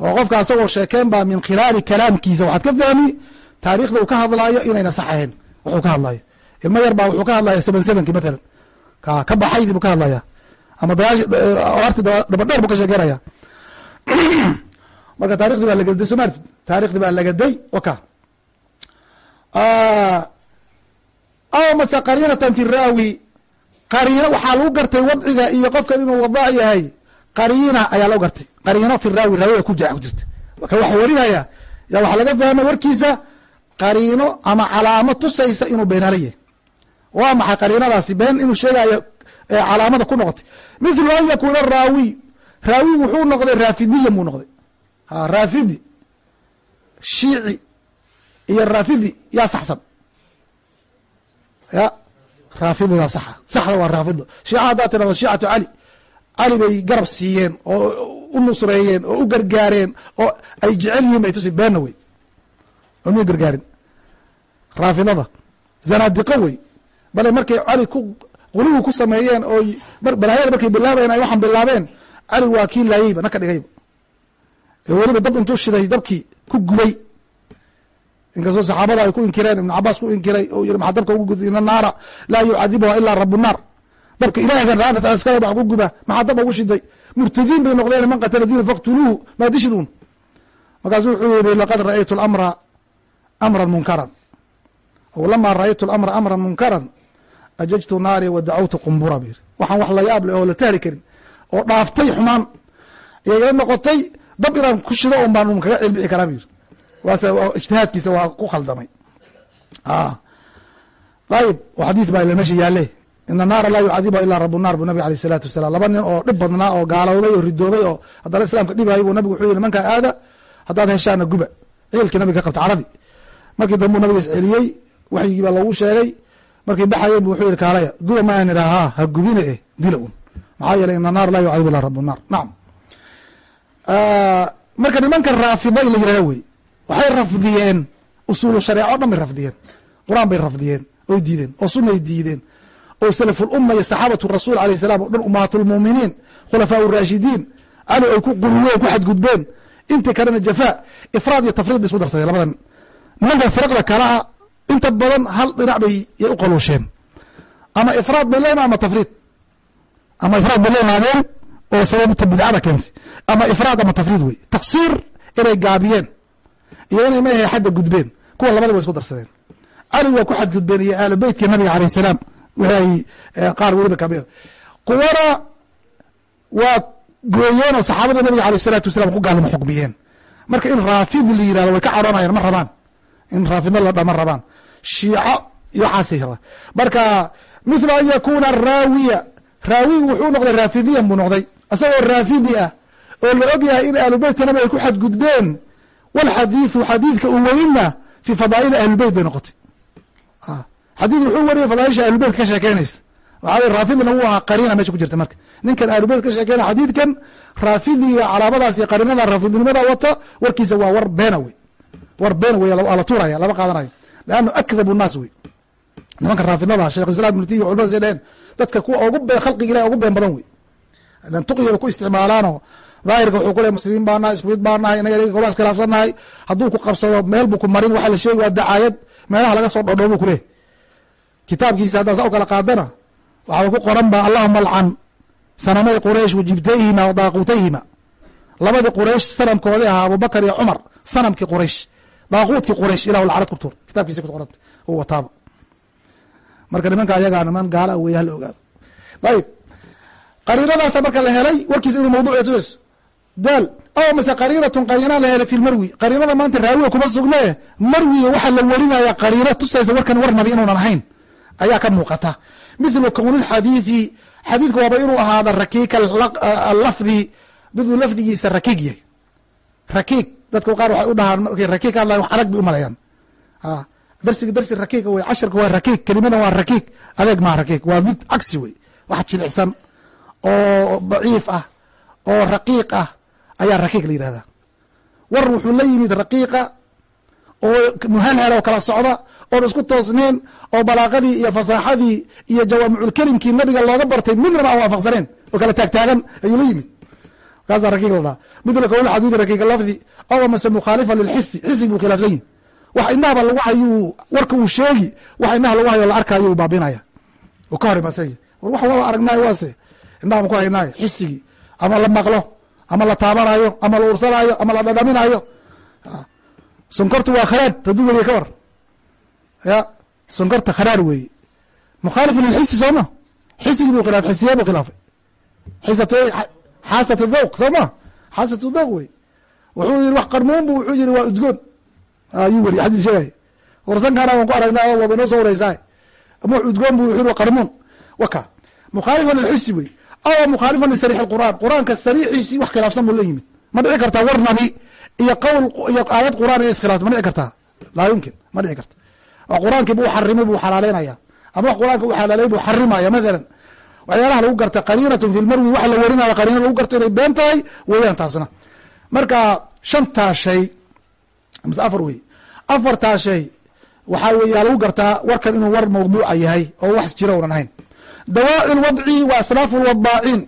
A: Oo qofka asagoo sheekeen baa min khilaali kalaamkiisa. Waxaad ka fahmi taarikhda uu ka hadlaayo inayna sax ahayn wuxuu ka hadlayo ilmo yar baa wuxuu ka hadlaya seven sevenki mathalan. Ka ka baxaydii buu ka hadlaya ama daaarti dabadheer buu ka sheekeynaya marka taarikhdii baa lagaday soo maartid taarikhdii baa lagaday waka aw mase qariinatan fi raawi qariino waxaa lagu gartay wadciga iyo qofkan inuu wadaac yahay qariina ayaa lagu gartay qariino fi raawi raawiga ku jirta marka waxa warinaya yaa waxaa laga fahmay warkiisa qariino ama calaamo tusaysa inuu beenaala yahay waa maxay qariinadaasi been inuu sheegayo calaamada ku noqotay mithlu an yakuuna raawiy raawi wuxuu noqday raafidiyan buu noqday ha raafidi shiici iyo raafidi yaa saxsan ya raafididaa saxa. Saxda waa raafida shiica haddaad tirahdo shiicatu cali cali bay garab siiyeen oo u nusreeyeen oo u gargaareen oo ay jecel yihiin bay tusi beenna wey. Oo miya gargaarin? Raafidada. Zanaadiqo wey. Bale markay cali ku quluwi ku sameeyeen oo balaayada markay bilaabayen ay waxaan bilaabeen cali waa kii laayeyba naka dhigayba ee weliba dab intuu shiday dabkii ku gubay inkastoo saxaabada ay ku inkireen ibnu cabaas ku inkiray oo yiri maxaa dabka ugu gud ina naara laa yucadibuha ilaa rabu naar. Dabka ilaahigan raanata iskale wax ku guba. Maxaa dab ugu shiday? Murtadiin bay noqdeen man qatala diina faqtuluuhu maa dishiduun markaasu wuxuu yihi laqad ra'aytu lamra amran munkaran. Aw lama ra'aytu lamra amran munkaran ajajtu naari wa dacawtu qumbura bu yiri waxaan wax la yaab leh oo la tahli karin oo dhaaftay xumaan. Ayay ila noqotay dab inaan ku shido un baan un kaga cilbixi karaa bu yiri ijtihaadkiisa waa ku khaldamay. Ayib xadiid baa meesha yaale. Ina naara laa yucadibuha ilaa rabu naar bu nabig aleyh isalaatu wasalaam. Laba nin oo dhib badnaa oo gaalowday oo ridoobay oo haddana islaamka dhibaayo buu nabigu wuxuu yihi nimankaa aada haddaad heshaana guba. Ciilkii nabiga ka qabta caradii markii dambuu nabiga isceliyey waxyigii baa loogu sheegay. Markay baxayeen bu wuxuu yihi kaalaya guba ma aan idhaha ha ha gubine eh dila un. Maxaa yeeley ina naar laa yucadibu ila rabu naar. Nacam marka nimanka raafida la yihahda wey waxay rafdiyeen. Usuulu shareeco o dhan bay rafdiyeen. Qur'aan bay rafdiyeen. Oy diideen. Oo sunay diideen. Oo salafulumma iyo saxaabatu rasuul alayh salam o dhan ummahaatulmuuminiin khulafaa raashidiin cali ay ku qulubeen ku xadgudbeen. Intii kalena jafaa ifraad iyo tafriid bay isku darsadeen labadan. Nimanka firaqda kalea inta badan hal dhinac bay yay u qaluusheen. Ama ifraad bay leeyimaadeen ama tafriid. Ama ifraad bay leeyimaadeen oo sababta bidcada keentay ama ifraad ama tafriid wey. Taksiir inay gaabiyeen iyo inay maaha xadda gudbeen kuwa labada way isku darsadeen. Cali waa ku xadgudbeen iyo ahlu beytka nabiga alayh salaam wixi ay qaar weliba kamida kuwana waa gooyeen oo saxaabada nabiga aleyh isalaatu wasalam ku gaalimo xukmiyeen. Marka in raafid la yiraahdo way ka cadhoonayaan ma rabaan. In raafidna la dhama rabaan. Shiico iyo rabaan. Marka mithla an yakuna raawiya raawigu wuxuu noqday raafidiyan buu noqday. Isagoo raafidi ah oo la og yahay in ahlubeytka nabiga ay ku xadgudbeen walxadiidu xadiidka uu werinna fi fadaa'ili ahlubeyt bay noqotay xadiid wuxuu wariyay fadaaisha ahlubeyt ka sheekeynaysa waxaa raafidna wuu ahaa qariina meesha ku jirta marka ninkan ahlubeyt ka sheekeynaya xadiidkan raafidiga calaamadaas iyo qariinada raafidnimada wata warkiisa waa war beena wey war beena wey la tuuraya lama qaadanayo leannu akdabu nnaas wey nimanka raafidnada sheekh islam ibnu taymiya culamada say dheheen dadka kuwa ugu been khalqiga ilahi ugu been badan wey ilan tuqyiba ku isticmaalaanoo daahirka wuxuu ku leey muslimiin baa nahay isku mid baa nahay inaga iga kula iskhilaafsan nahay hadduu ku qabsado meel buu ku marin waxa la sheegi waa dacaayad. Meelaha laga soo dhodhoo buu kuleh kitaabkiisa haddaa saa u kala qaadana waxaa ku qoran ba allahuma alcan sanamay quraysh wajibtayhima wa daaquutayhima labadii quraysh sanamkoodii ahaa abubakar iyo cumar sanamkii quraysh daaquudkii quraysh ilah lacnad ku tuur. Kitabkiisa ku qoranta u wataaba marka nimanka ayagaa niman gaala wey hala ogaado. Ayib qariinadaasa marka la helay warkiisa inuu mawduc tusayso daal aw mase qariinatun qariina la helay fi lmarwi qariinada maanta raawiga kuma sugnee marwiga waxaa la warinaya qariino tusaysa warkan war nabi inuunan ahayn. Ayaa ka muuqata. Mithlu kowni xadiidi xadiidka waaba inuu ahaada rakiika lafdi miduu lafdigiisa rakiig yahay. Rakiig dadka qaar waxay u dhahaan markay rakiig ka hadlayan adag bay umalayaan darsiga darsi rakiiga wey casharka waa rakiig kelimadan waa rakiig adeeg maa rakiig waa mid cagsi wey wax jilicsan oo daciif ah oo raqiiq ah ayaa rakiig la yihahdaa war wuxuu la yimid raqiiqa oo muhalhal kala socda oon isku toosneen oo balaaqadii iyo fasaaxadii iyo jawaamiculkelimkii nabiga looga bartay midnaba aan waafaqsaneen oo kala taagtaagan ayuu la yimid. Kaasaa rakiig la dhaha midla kowl xadiidi rakiiga lafdi ow mase mukhaalifa lilxisi xisi buu khilaafsan yihi wax indhahaba lagu hayuu warka uu sheegi wax indhaha lagu hayo la arkaayo uu baabinaya. Uu ka hor imaadsan yahi war wax waaba aragnaayo waase. Indhaha ku haynaayo xisigii ama la maqlo ama la taabanayo ama la ursanaayo ama la dhadhaminayo. Sonkortu waa kharaar haduu weliye ka war. Ya sonkorta kharaar weeye. Mukhaalifu lilxisi sooma xisigii buu khilaafay xisiye buu khilaafay. Xaasat dhawq soo ma? Xaasatu dhawq wey wuxuu yihi wax qarmuun bu wuxuu yihi waa udgoon. Ayuu weri xadiis sheegay. Warsankaana waan ku aragnaa waaba inoo soo wareysaa ama udgoon bu wuxuu yihi waa qarmuun. Waka. Mukhaalifan lilxisi wey aw mukhaalifan lisariix qur'aan qur'aanka sariixiisii wax khilaafsan buu la yimid. Ma dhici kartaa war nabi iyo qowl iyo aayad qur'aan inay iskhilaafto ma dhici kartaa? Laa yumkin. Ma dhici karto qur'aankii bu xarimay buu xalaaleynaya ama wax qur'aanka u xalaaley buu xarimaya mathalan waxyaalaha lagu garta qariinatun fi lmarwi waxa la warinayo qariina lagu garto inay been tahay weeyaan taasna. Marka shantaa shay mise afar wey afartaa shay waxaa weeyaa lagu gartaa warkan inuu war mawduuca yahay oo wax jira unan ahayn dawaaci lwadci wa asnaafu lwadaaciin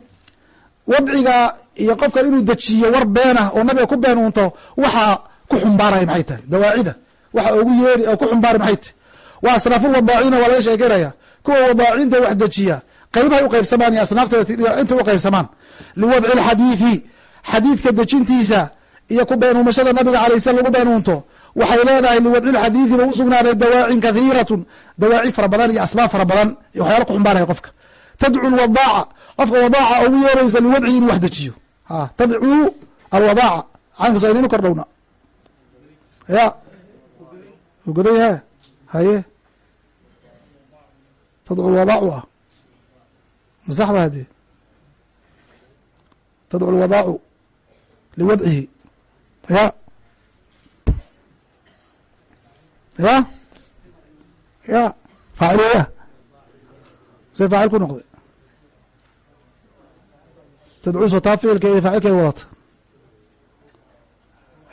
A: wadciga iyo qofkan inuu dejiyo war beenah oo nabiga ku been uunto waxaa ku xumbaaraya maxay tahay? Dawaacida waxa ugu yeeri oo ku xumbaara maxay tahay? Wa asnaafulwadaaciina waa laga sheekeynaya. Kuwa wadaacinta wax dejiya qaybahay u qaybsamaan iyo asnaafteeda intay u qaybsamaan. Liwadci lxadiidi xadiidka dejintiisa iyo ku beenuumashada nabiga alay slam lagu beenuunto waxay leedahay liwadci lxadiidi ba usugnaaday dawaacin kathiiratun. Dawaaci fara badan iyo asbaab fara badan iyo waxyaala ku xumbaaraya qofka. Tadcu lwadaaca qofka wadaaca ugu yeeraysa liwadci inuu wax dejiyo. Tadcuu alwadaaca caynkaso aynaynu kor dhowna ya. Godan yahe haye. Tadcu lwadaacu ah masaxba hadee tadcu lwadaacu liwadcihi ya ya ya faacil ya se faacil ku noqday. Tadcuu soo taa ficilkeeda faacilkeeda wadata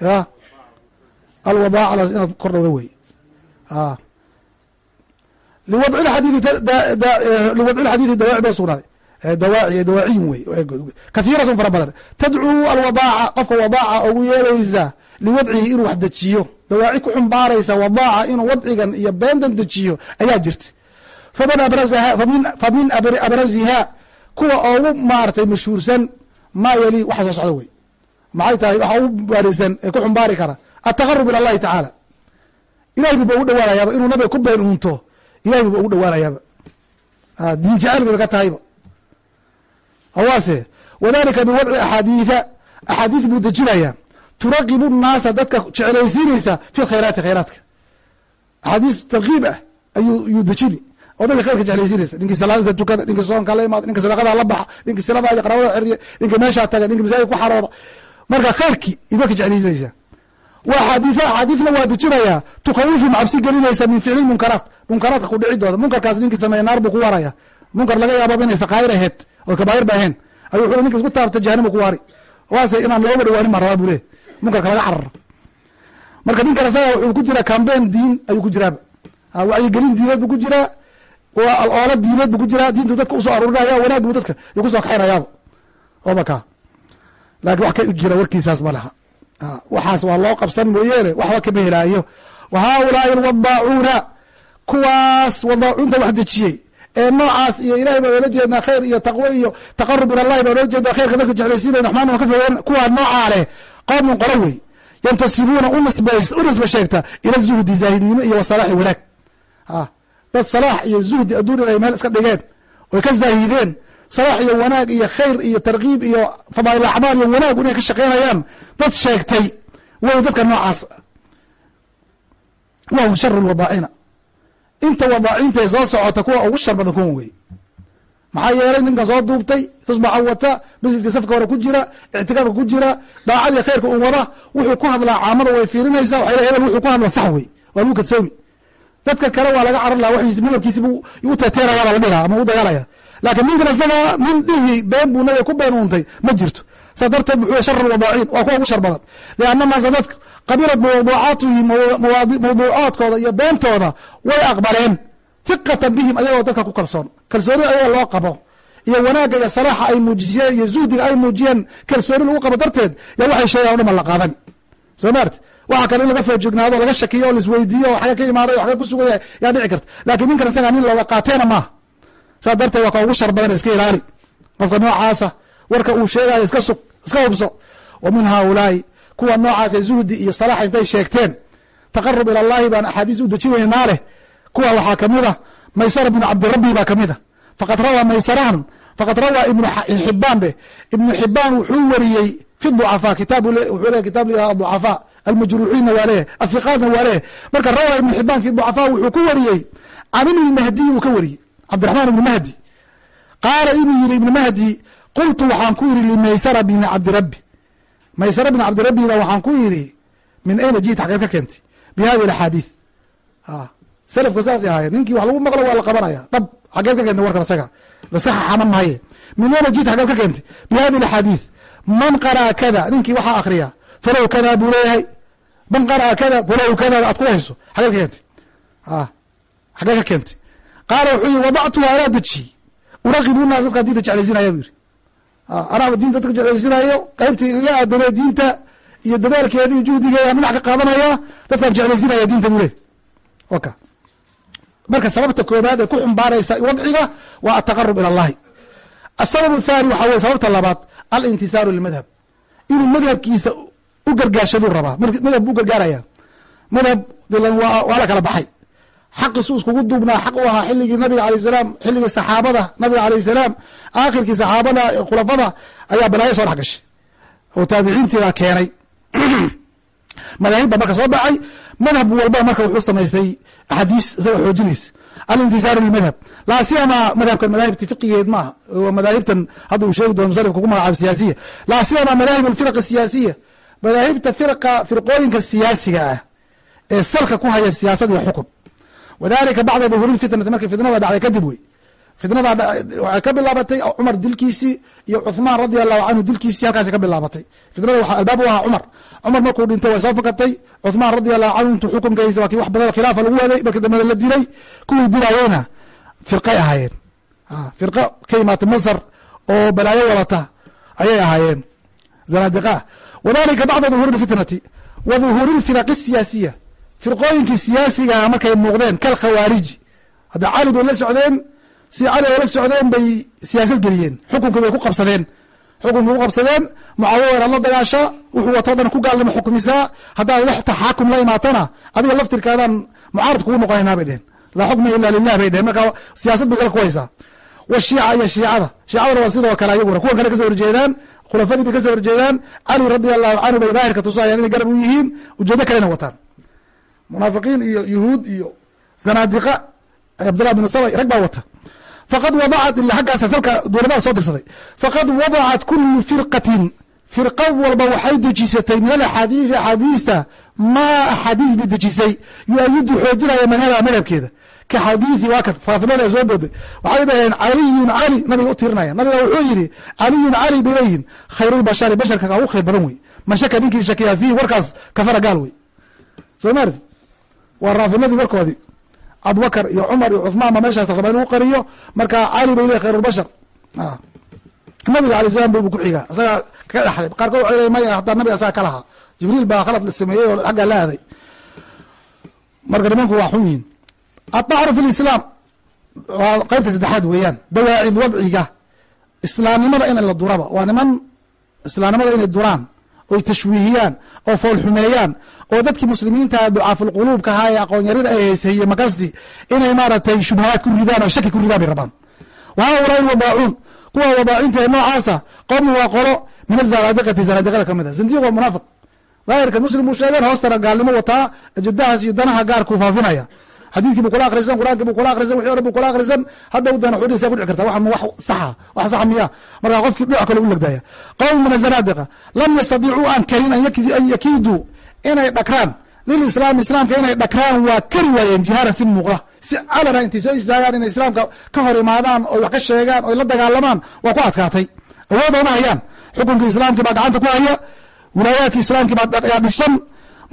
A: ya alwadaaca inaad kor dhowda wey a liwadci liwadci lxadiidi dawaaci ba sugnaaday. Dawaaci dawaaciyun wey kathiiratun fara badan. Tadcuu alwadaaca qofka wadaaca ugu yeelaysa liwadcihi inuu wax dejiyo. Dawaaci ku xumbaaraysa wadaaca inuu wadcigan iyo beendan dejiyo ayaa jirta. Famin abraziha kuwa ugu maaratay mashhuursan maa yali waxa soo socda wey. Maxay tahay waxa ugu baarisan ee ku xumbaari kara? Ataqarub ila allahi tacaala ilahay buba ugu dhawaanayaaba inuu nabiga ku been uunto. Ilahay buba ugu dhawaanayaaba diin jacayl bayba ka tahayba awaase wadalika biwadci axaadiida axaadiid buu dejinayaa turaqibu nnaasa dadka jecelaysiinaysa fi khayraati khayraadka axaadiis tarkiib ah ayuu yuu dejini oo dadka khayrka jeclaysiinaysa ninkii salaada tukada ninkii soonka la imaada ninka sadaqada la baxa ninkii silada iyo qaraabada xiriya ninkii meeshaa taga ninkii masaajid ku xarooda marka khayrkii iyo dadka jeclaysiinaysa wa axaadiia axaadiidna waa dejinayaa tukhawifu macabsi gelinaysa min ficli munkaraat munkaraadka ku dhicidooda munkarkaas ninkii sameeya naar buu ku waaraya munkar laga yaababa inay sakaayir aheed oo kabaayir ba ahayn ayuu wuxuu ninka isku taabta jahanama ku waari waase inaan looga dhawaanin baan rabaa buu le munkarka laga carara marka ninkan isaga wuxuu ku jiraa cambeyn diin ayuu ku jiraaba wacyigelin diineed buu ku jiraa oola diineed buu ku jiraa diintu dadka u soo aruurinaya wanaag buu dadka ku soo kaxaynayaaba oba ka. Laakin wax ka jira warkiisaas ma laha. Waxaas waa loo qabsan mooyeene waxba kama helaayo wa haaulaai alwadaacuuna kuwaas wadaacuunta wax dejiyey. Ee noocaas iyo ilahay baan oola jeednaa khayr iyo taqwo iyo taqarub ila allahi baan oola jeednaa khayrka dadka jeclaysiinay raxmaan ka fogeen kuwaa noocaa leh qoomun qolo wey yantasibuuna u nisba sheegta ila zuhdi zaahidnimo iyo wasalaaxi wanaag dad salaax iyo zuhdi adduun inay meel iska dhigeen oy ka zaahideen salaax iyo wanaag iyo khayr iyo tarkiib iyo fadaa'il acmaal iyo wanaag inay ka shaqeynayaan dad sheegtay way dadka noocaas wahum sharu lwadaacina inta wadaacintae soo socota kuwa ugu shar badan kuwan wey maxaa yeelay ninkan soo duubtay tusbaxa wata masjidka safka hore ku jira ictikaafka ku jira daacadii khayrka u wada wuxuu ku hadlaa caamada way fiirinaysa waxay hebel wuxuu ku hadla sax wey waa lagu kadsoomi. Dadka kale waa laga carar laha waxis madabkiisibu u teteeraya baa la dhigaa ama u dagaalaya. Laakiin ninkan isaga nin dhihi been buu nabiga ku been uuntay ma jirto. Saas darteed muxuu shar alwadaaciin waa kuwa ugu shar badan. Lianna naasa dadka qabilad mawduucaatihi mawduucaadkooda iyo beentooda way aqbaleen hiqatan bihim ayagoo dadka ku kalsoon. Kalsooni ayaga loo qabo. Iyo wanaagga iyo salaaxa ay muujisiyeen iyo zuhdiga ay muujiyeen kalsooni lagu qabo darteed yaa waxay sheegaan o dhan ba la qaadan. Soo maarti waxa kale in laga foojignaado laga shakiyo oo laisweydiiyo o xaga ka imaaday o xaga ku sugaya yaa dhici karta. Lakiin ninkan isagaa nin looga qaateena maaha saas darteed waa ka ugu shar badan iska ilaali. Qofka noocaasa warka uu sheegayo iska sug iska hubso. Wa min haaulaai kuwa noocaasa zuhdi iyo salaax intay sheegteen. Taqarub ila allahi baan axaadiis u dejinaynaa leh kuwa waxaa ka mid a maysara bn cabdirabbi baa ka mid a faqad rawaa maysarahan faqad rawaa ibnu xibaan dheh ibnu xibaan wuxuu wariyey fi ducafaa kitaab wuxuu le kitab la ducafaa almajruuxiinna waa leeyahy ahiqaadna waa leeyahy marka rawaa ibnu xibaan fi ducafaa wuxuu ku wariyey can ibni mahdiy uu ka wariyey. Cabdiraxmaan ibni mahdi. Qaala inuu yihi ibni mahdi qultu waxaan ku yidhi limaysara bni cabdirabbi. Maysara bn cabdirabbiba waxaan ku yidhi min ayna jiit xageed ka keentay? Bi hadi axaadiid selafka saasay ahaayeen ninkii wax lagu maqlo waa la qabanaya. Dhab xageed ka keentay warkan isaga. Laska xaxaman maaye min ayna jiit xageed ka keentay. Bi hadi axaadiid man qara'a kada ninkii waxaa akriya falow kada buu leeyahay. Man qara'a kada falow kada aad ku hayso. Xageed ka keentay. Xageed ka keentay. Qaala wuxuu yihi wadactuha anaa dejiyey uraqibu naas dadkaa diinta jeclaysinaya bu yihi anaa diinta dadka jeclaysinaayo qaybtii iga aadane diinta iyo dadaalkeeda iyo juhdigeeda dhinac ka qaadanaya dadkaan jeclaysinaya diinta buu leh waka marka sababta koobaad ee ku xumbaaraysa wadciga waa ataqarub ila allahi. Asabab athani waxaa weye sababta labaad alintisaaru lilmadhab. Inuu madhabkiisa u gargaashaduu rabaa madhab buu gargaaraya. Madhab waa la kala baxay. Xaqi su iskugu duubnaa xaq u ahaa xilligii nabiga alayh salaam xilligii saxaabada nabiga alayh salaam aakhirkii saxaabada khulafada ayaa balaayo soo dhex gashay oo taabiciintiibaa keenay. Madaahib ba marka soo dhacay. Madhab walba marka wuxuu samaystay axaadiis isaga xoojinaysa alintisaaru lilmadhab laa siyama madhabkan madaahibta fiqigeed maaha waa madaahibtan hadda uu sheegi doono musanifka ku magacaabo siyaasiya laa siyama madaahib alfiraq asiyaasiya madaahibta firqa firqooyinka siyaasiga ah ee salka ku haya siyaasad iyo xukun wadalika bacda duhuuri lfitnati markii fitnada dhacday kadib wey fitnadaa waxay ka bilaabatay cumar dilkiisii iyo cuthmaan radia allahu canhu dilkiisii halkaasay ka bilaabatay. Fitnada waxaa albaab u ahaa cumar. Cumar markuu dhintay way soo fakatay cuthmaan radia allahu canhu intuu xukunkaisa waa kii wax badan khilaafa lagu waday markii dambena la dilay kuwii dilaayeyna firqay ahaayeen. Firqo ka imaatay masar oo balaayo wadata ayay ahaayeen. Zanadiqah wadalika bacda duhuuri lfitnati wa duhuuri lfiraqi siyaasiya. Firqooyinkii siyaasigaha markay muuqdeen kal hadda cali la socdeen si cali ay la socdeen bay siyaasad geliyeen xukunkii bay ku qabsadeen. Xukunkii ku qabsadeen mucaawiya inaad la dagaasha wuxuu wato dhan ku gaalnimo xukmisaa haddaad wax taxaakum la imaatana adiga laftirkaadaan mucaarad kugu noqonaynaa bay dheheen laa xukma ila lilah bay dheheen marka siyaasad bay salka ku haysaa washiica iyo shiicada. Shiicadana waa sidoo kale ayaguna kuwan kale ka soo horjeedaan khulafadii bay ka soo horjeedaan cali radi allahu canhu bay daahirka tusayaan inay garab u yihiin ujeedo kalena wataan. Munaafiqiin iyo yuhuud iyo zanaadiqa cabdullah bin saba rag baa wata faqad wadacat ila xaggaas salka dowladaha soo dirsaday. Faqad wadacat kulu firqatin. Firqa walba waxay dejisatay min alaxaadiidi axaadiista maa axaadiis bay dejisay. Yu-ayidu xoojinaya madhaba madhabkeeda. Ka xadiidi waa kan faafinada soo booday waxay dhaheen caliyun cali nabiga u tirinaya nabiga wuxuu yidhi caliyun cali bay leeyihiin khayrulbashari basharka ugu khayr badan wey. Man shaka ninkii shakiya fiihi warkaas kafara gaal wey. Soo maarti waa raafinadii warkoodii abubakar iyo cumar iyo cuثmaan ba meeshaas raba in u qariyo. Marka cali bay le khayrulbashar nabiga alay slam bu ku xiga isagaa ka dhexlay qaarkood waxay le maya hataa nabiga asaga ka lahaa. Jibriil baa khalad la sameeyey oo xaggaa la aaday. Marka nimanku waa xun yihiin aطacnu fi lislaam waa qeybta saddexaad weeyaan. Dawaacid wadciga. Islaamnimada in la duraba. Waa niman islaamnimada inay duraan oy tashwiihiyaan oo foolxumeeyaan oo dadkii muslimiinta ducaafulquluubka ahaa ee aqoonyarida ay haysahiye makasti inay maaragtay shubahaad ku ridaan oo shaki ku ridaan bay rabaan. Wa haulaa wadaacuun kuwa wadaacinta noocaasa qowmi waa qolo min azanaadiqati zanaadiqada ka mid a zindiq waa munaafiq. Daahirka muslim buu sheegeen hoostana gaalnimo wataa ajadahaas iyo danaha gaarku faafinaya xadiidkii bu kula akrisan quraanki bu kula akrisan wixi hore bu kula akrisan hadhow dana xudhiisa ku dhici karta wax wax saxa wax saxa miya markaa qofkii dhinac kale u legdaya qowm min azanaadiqa lam yastadiicuu aan karin an yakiiduu inay dhakraan lilislaami islaamka inay dhakraan waa kari waayeen jihaaran si muuqda si calana intay soo istaagaan inay islaamka ka hor imaadaan oy wax ka sheegaan oy la dagaalamaan waa ku adkaatay awoodoma hayaan xukunkii islaamkii baa gacanta ku haya wilaayaadkii islaamkii baa dhisan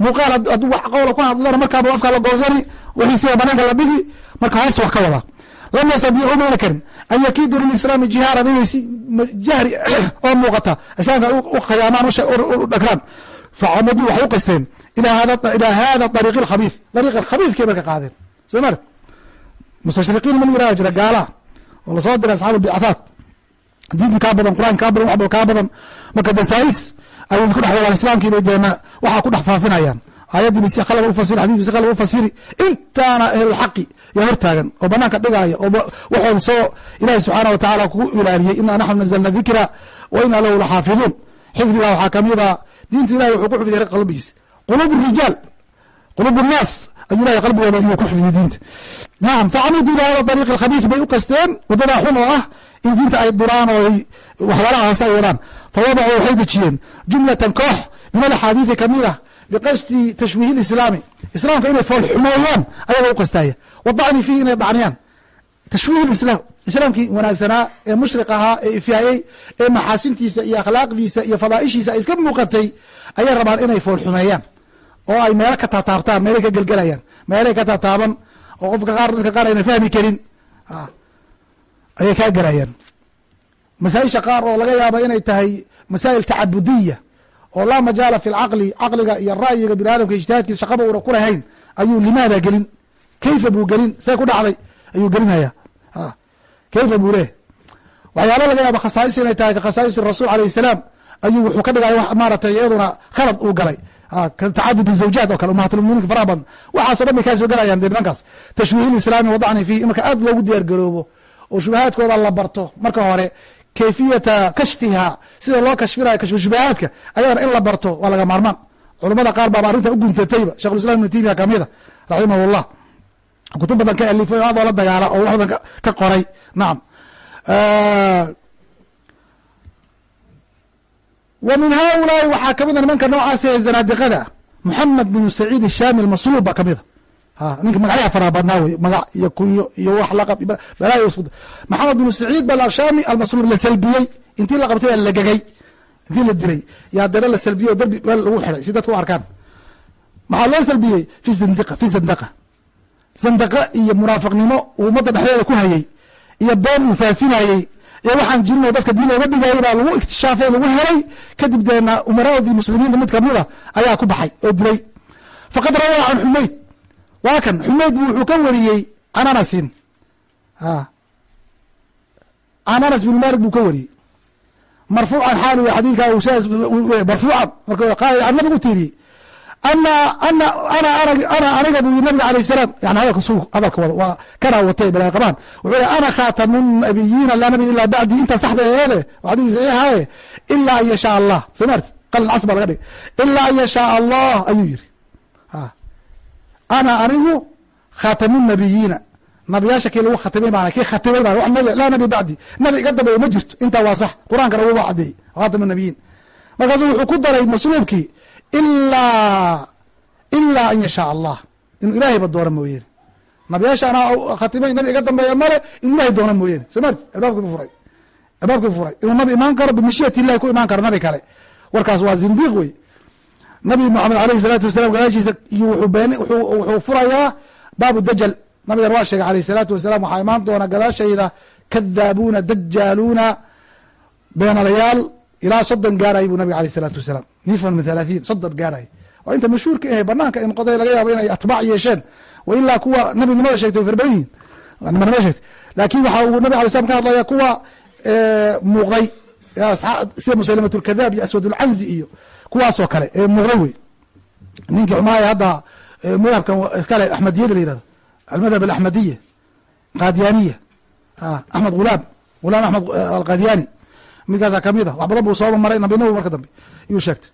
A: muuqaal hadduu wax qowla ku hadlana markaaba afkaa la goosani wixiisiba banaanka la dhigi marka hoosta wax ka wadaa lam yastadiicuu mayna karin. An yakiiduu lilislaami jihaaran inay jahri oo muuqata. Islaamka u khayaamaan u dhagraan. Facamaduu waxay u qasteen ilaa hada ariiq alkhabiif dariiq alkhabiifkay marka qaadeen. Soo mustashriqiin ma yiraha jira gaala. Oo la soo diray asxaabu albicathaat diinti kaa badan qur'aanka kaa badan waxba kaa badan. Marka dasaais ayay ku dhex wadaan islaamkii bay deena waxaa ku dhex faafinayaan aayaddii bay si khalaba ufasiri xadis bay si khalaba ufasiri intaana ahlulxaqi yaa hortaagan oo banaanka dhigaya oo waxooda soo ilahi subxaana wa tacala kugu ilaaliyey inaa naxnu nazalna dikra wa inaa lahu laxaafiduun. Xifdigaa waxaa kamida diinta ilahi wuxuu ku xifdiyay qalbigiisa quluub rijaal quluub الnaas ayuu ilahay qalbigooda iyuu ku xifdiyey diinta. Nacam facamidu ila hada ariiq alkhabiif bay u qasteen waddadaa xun oo ah in diinta ay duraan oo waxyaalaha hoose ay wadaan. Fawadacuu waxay dejiyeen jumlatan koox min alaxaadiidi ka mid ah biqasdi tashwiihi lislaami islaamka inay fool xumeeyaan ayaga u qastaaya wadacni fiihi inay dacniyaan tashwiih lislaam islaamkii wanaagsanaa ee mushriq ahaa ee ifyaayey ee maxaasintiisa iyo akhlaaqdiisa iyo fadaaishiisa ay iska muuqatay ayay rabaan inay fool xumeeyaan oo ay meelo ka taataabtaan meelay ka gelgelayaan meelay ka taataaban oo qofka qaar dadka qaar ayna fahmi karin ayay kaa gelayaan masaaisha qaar oo laga yaaba inay tahay masaa'il tacabudiya oo laa majaala fi lcaqli caqliga iyo ra'yiga bini aadamka ijtihaadkiisa shaqaba una kulahayn ayuu limaada gelin. Kayfa buu gelin? See ku dhacday ayuu gelinaya. Kayfa buu leh waxyaalo laga yaaba khasaais inay tahay khasaais rasuul alayh salaam ayuu wuxuu ka dhigay maaratay iyaduna khalad uu galay. Tacadud zawjaat oo kale umahatlmuminiinka faraha badan waxaaso dhan bay kaa soo gelayaan dee nimankaas tashwiih islaami wadacni fiih marka aad loogu diyaar garoobo oo shubahaadkooda la barto marka hore kayfiyata kashfiha sida loo kashfinayo kashfu shubahaadka ayadana in la barto waa laga maarmaan. Culamada qaar baaba arrinta u guntatayba shekh islam ibnu timiya kamida raximah llah kutub badan ka alifay o adoo la dagaala oo wax badan ka qoray. Nacam wa min haulaai waxaa kamida nimanka noocaas ee zanaadiqada moxamed binu saciid ishami almasluub baa kamida ha ninka magacyaha faraha badnaa wey magac iyo kunyo iyo wax laqab balaayo isku maxamed binu saciid balashami almasluub la salbiyey. Intii la qabtay baa lagegay intii la dilay. Yaa dana la salbiyey oo darbi meel lagu xiday si dadka u arkaan. Maxaa loo salbiyey? Fi zandiqa fi zandaqa. Zandaqa iyo munaafiqnimo uu ummadda dhexdeeda ku hayey iyo been uu faafinayey iyo waxaan jirin oo dadka diin looga dhigayay baa lagu iktishaafay lagu helay. Kadib deena umaraadii muslimiinta mid kamida ayaa ku baxay oo dilay. Faqad rawaa can xumayd waa kan xumayd bu wuxuu ka wariyey can anasin can anas bin malik buu ka wariyey. Marfuucan xaal w xadiidka marfuucan. Marka nabigu tiiriyey ana ana ana ana aniga bu nabiga alayh salaam. Yani hadalka su hadalka wada waa kanaa watay balaa qabaan. Wuxuu yihi ana khaatamu nabiyiina laa nabiy ilaa bacdi. Intaa saxda eede xadiis saxiixaye ilaa an yashaa allah. Soo maarti qalin cas baa laga dhigay. Ilaa an yashaa allah ayuu yiri ana anigu khaatamu nabiyiina nabiyaasha kii lagu khatimay baana kii khatimay baan wax laa nabi bacdi. Nabi iga dambeeya ma jirto. Intaa waa sax. Qur'aankana wuba cadeeyey khaatamu nabiyiin markaasuu wuxuu ku daray masluubkii ilaa ilaa an yashaa allah. Inuu ilaahayba doono mooyeene nabiyaasha anaa khatimay nabi iga dambeeya male inuu ilahay doono mooyeene soo marti albaabkiibu furay. Albaabkiibu furay. Inuu nabi imaan karo bimashiati illahi ku imaan karo nabi kale. Warkaas waa zindiiq wey nabi moxamed alayhi salaatu wasalam gadaashiisa wuxuu furayaa baabu dajal nabigan waa sheegay alayh salaatu wasalaam waxaa imaan doona gadaashayda kadaabuuna dajaaluuna beenalayaal ilaa soddon gaarhay buu nabiga aleyh salaatu wasalaam. Nifan min halaahiin soddon gaarhay waa inta mashhuurka ahe banaanka in qoday laga yaabo inay atbaac yeesheen. Wa ilaa kuwa nabinimada sheegtay way farbadan yihiin nabinimada sheegtay. Laakin waxa uu nabig alay slam ka hadlaya kuwa muuqday. Sida musalimat lkadaab iyo aswad ulcanzi iyo kuwaasoo kale ee muuqday wey ninkii xumaaya hadda madhabkan iskale axmediyada la yihahdo almadhab alaxmadiya qadiyaniya axmed hulaam hulaam axmed alqadiyani midkaasa ka mid a wax badan buu sooba maray nabinimo marka dambe. Yuu sheegtay.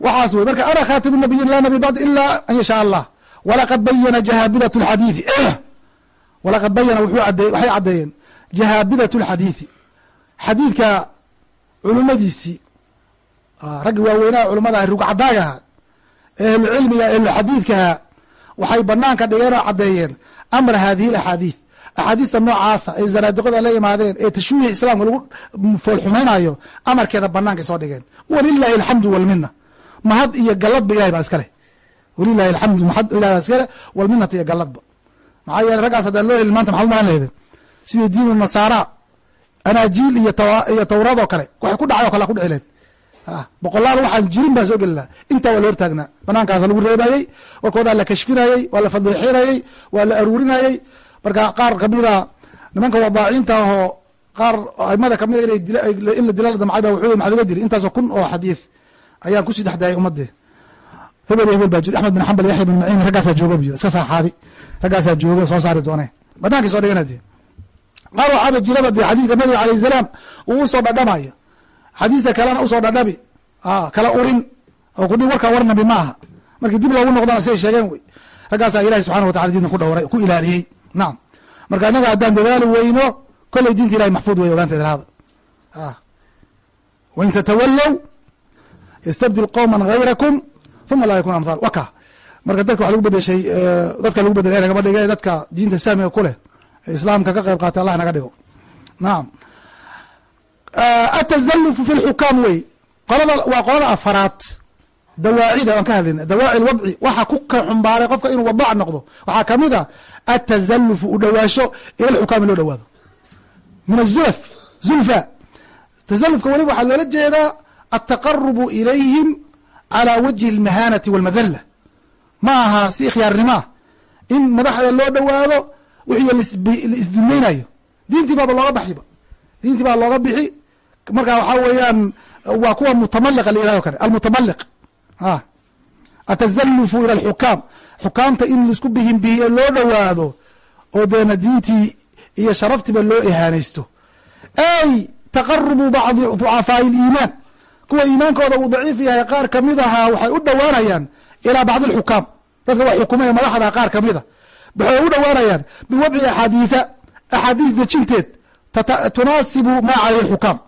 A: Waxaas wey marka ana khatimu nabiyin laa nabi bacd ila an yashaa allah walaqad bayana jahaabidat lxadiidi walaqad bayana wuxuu ade waxay caddeeyeen jahaabidat lxadiidi xadiidka culumadiisii raggi waaweynaha culamadaha rugcadaagaha ehlucilmiga ehluxadiidkaha waxay banaanka dhigeen oo caddeeyeen amra hadihi alaxaadiid axaadiista noocaasa ay zanaadiqada la imaadeen ee tashwiihi islaamka lagu foolxumaynayo amarkeeda banaanka soo dhigeen. Walilahi alxamdu walmina mahad iyo galadba ilahay baa iskale walilahi alxamdu mahad ilahi baa iskale walminata iyo galadba maxaa yeele raggaas haddaan loo helin maanta maxad umaan lehdeen sidii diinu nasaara anaajiil iyo tawraad oo kale waxay ku dhacay o kale ku dhici lehed boqolaal waxaan jirin baa soo geli laha intaa waa la hortaagnaa. Banaankaasa lagu reebayey warkoodaa la kashfinayey waa la fadixinayey waa la aruurinayey marka qaar kamida nimanka wadaacinta ahoo qaar aimada kamida in la dila la damcay ba wuxuu maxad uga dili intaasoo kun oo xadiid ayaan ku sii dhexdaayay ummadee hebel hebel baa jir axmed bin xambal yaxya bin maciin raggaasaa jooga bu iska saaxaadi raggaasaa jooga soo saari doone banaankay soo dhigana dee. Qaar waxaaba jiraba dee xadiidka nabiga alayh salaam uu u soo dhadhamaya xadiista kalena u soo dhadhabi. Kala urin. Oo kudhi warkaa war nabi ma aha markii dib loogu noqdana siday sheegeen wey. Raggaasaa ilahi subxana watala diinta ku dhowray ku ilaaliyey. Nacam marka innaga haddaan dadaali weyno kolley diinta ilahi maxfuud wey ogaanteed lahada wain tatawallow ystabdil qowma gayrakum uma laa yakun amhal waka. Marka dadka waxa lagu bedeshay dadka lagu bedelay nagama dhige dadka diinta saamiga ku leh islaamka ka qayb qaatay allah naga dhigo. Nacam atazalufu fi lxukaam wey qolada waa qolada afaraad dawaacida aan ka hadlayna dawaaci lwadci waxa ku ka xumbaaray qofka inuu wadac noqdo waxaa ka mid a atazalufu u dhowaasho ila lxukaami loo dhowaado min azulaf zulfa tazalufka weliba waxaa loola jeedaa altaqarubu ilayhim calى wajhi اlmahanati walmadalla ma aha si ikhyaarnimo in madaxda loo dhowaado wixii la isduleynayo diintii baaba looga baxiba diintii baa looga bixi marka waxaa weeyaan waa kuwa mutamaliqa la yihahdo kale almutamaliq a atazalufu ila alxukaam xukaamta in la isku bihin bihiye loo dhowaado oo deena diintii iyo sharaftiiba loo ihaanaysto ay taqarubu bacdi ducafaai اliimaan kuwa iimaankooda uu daciif yahay qaar ka mid ahaa waxay u dhowaanayaan ilaa bacdi alxukaam dadka wax xukumaya madaxda qaar kamida waxay u dhowaanayaan biwadci axaadiida axaadiis dejinteed. Tunaasibu maa caleyhi xukaam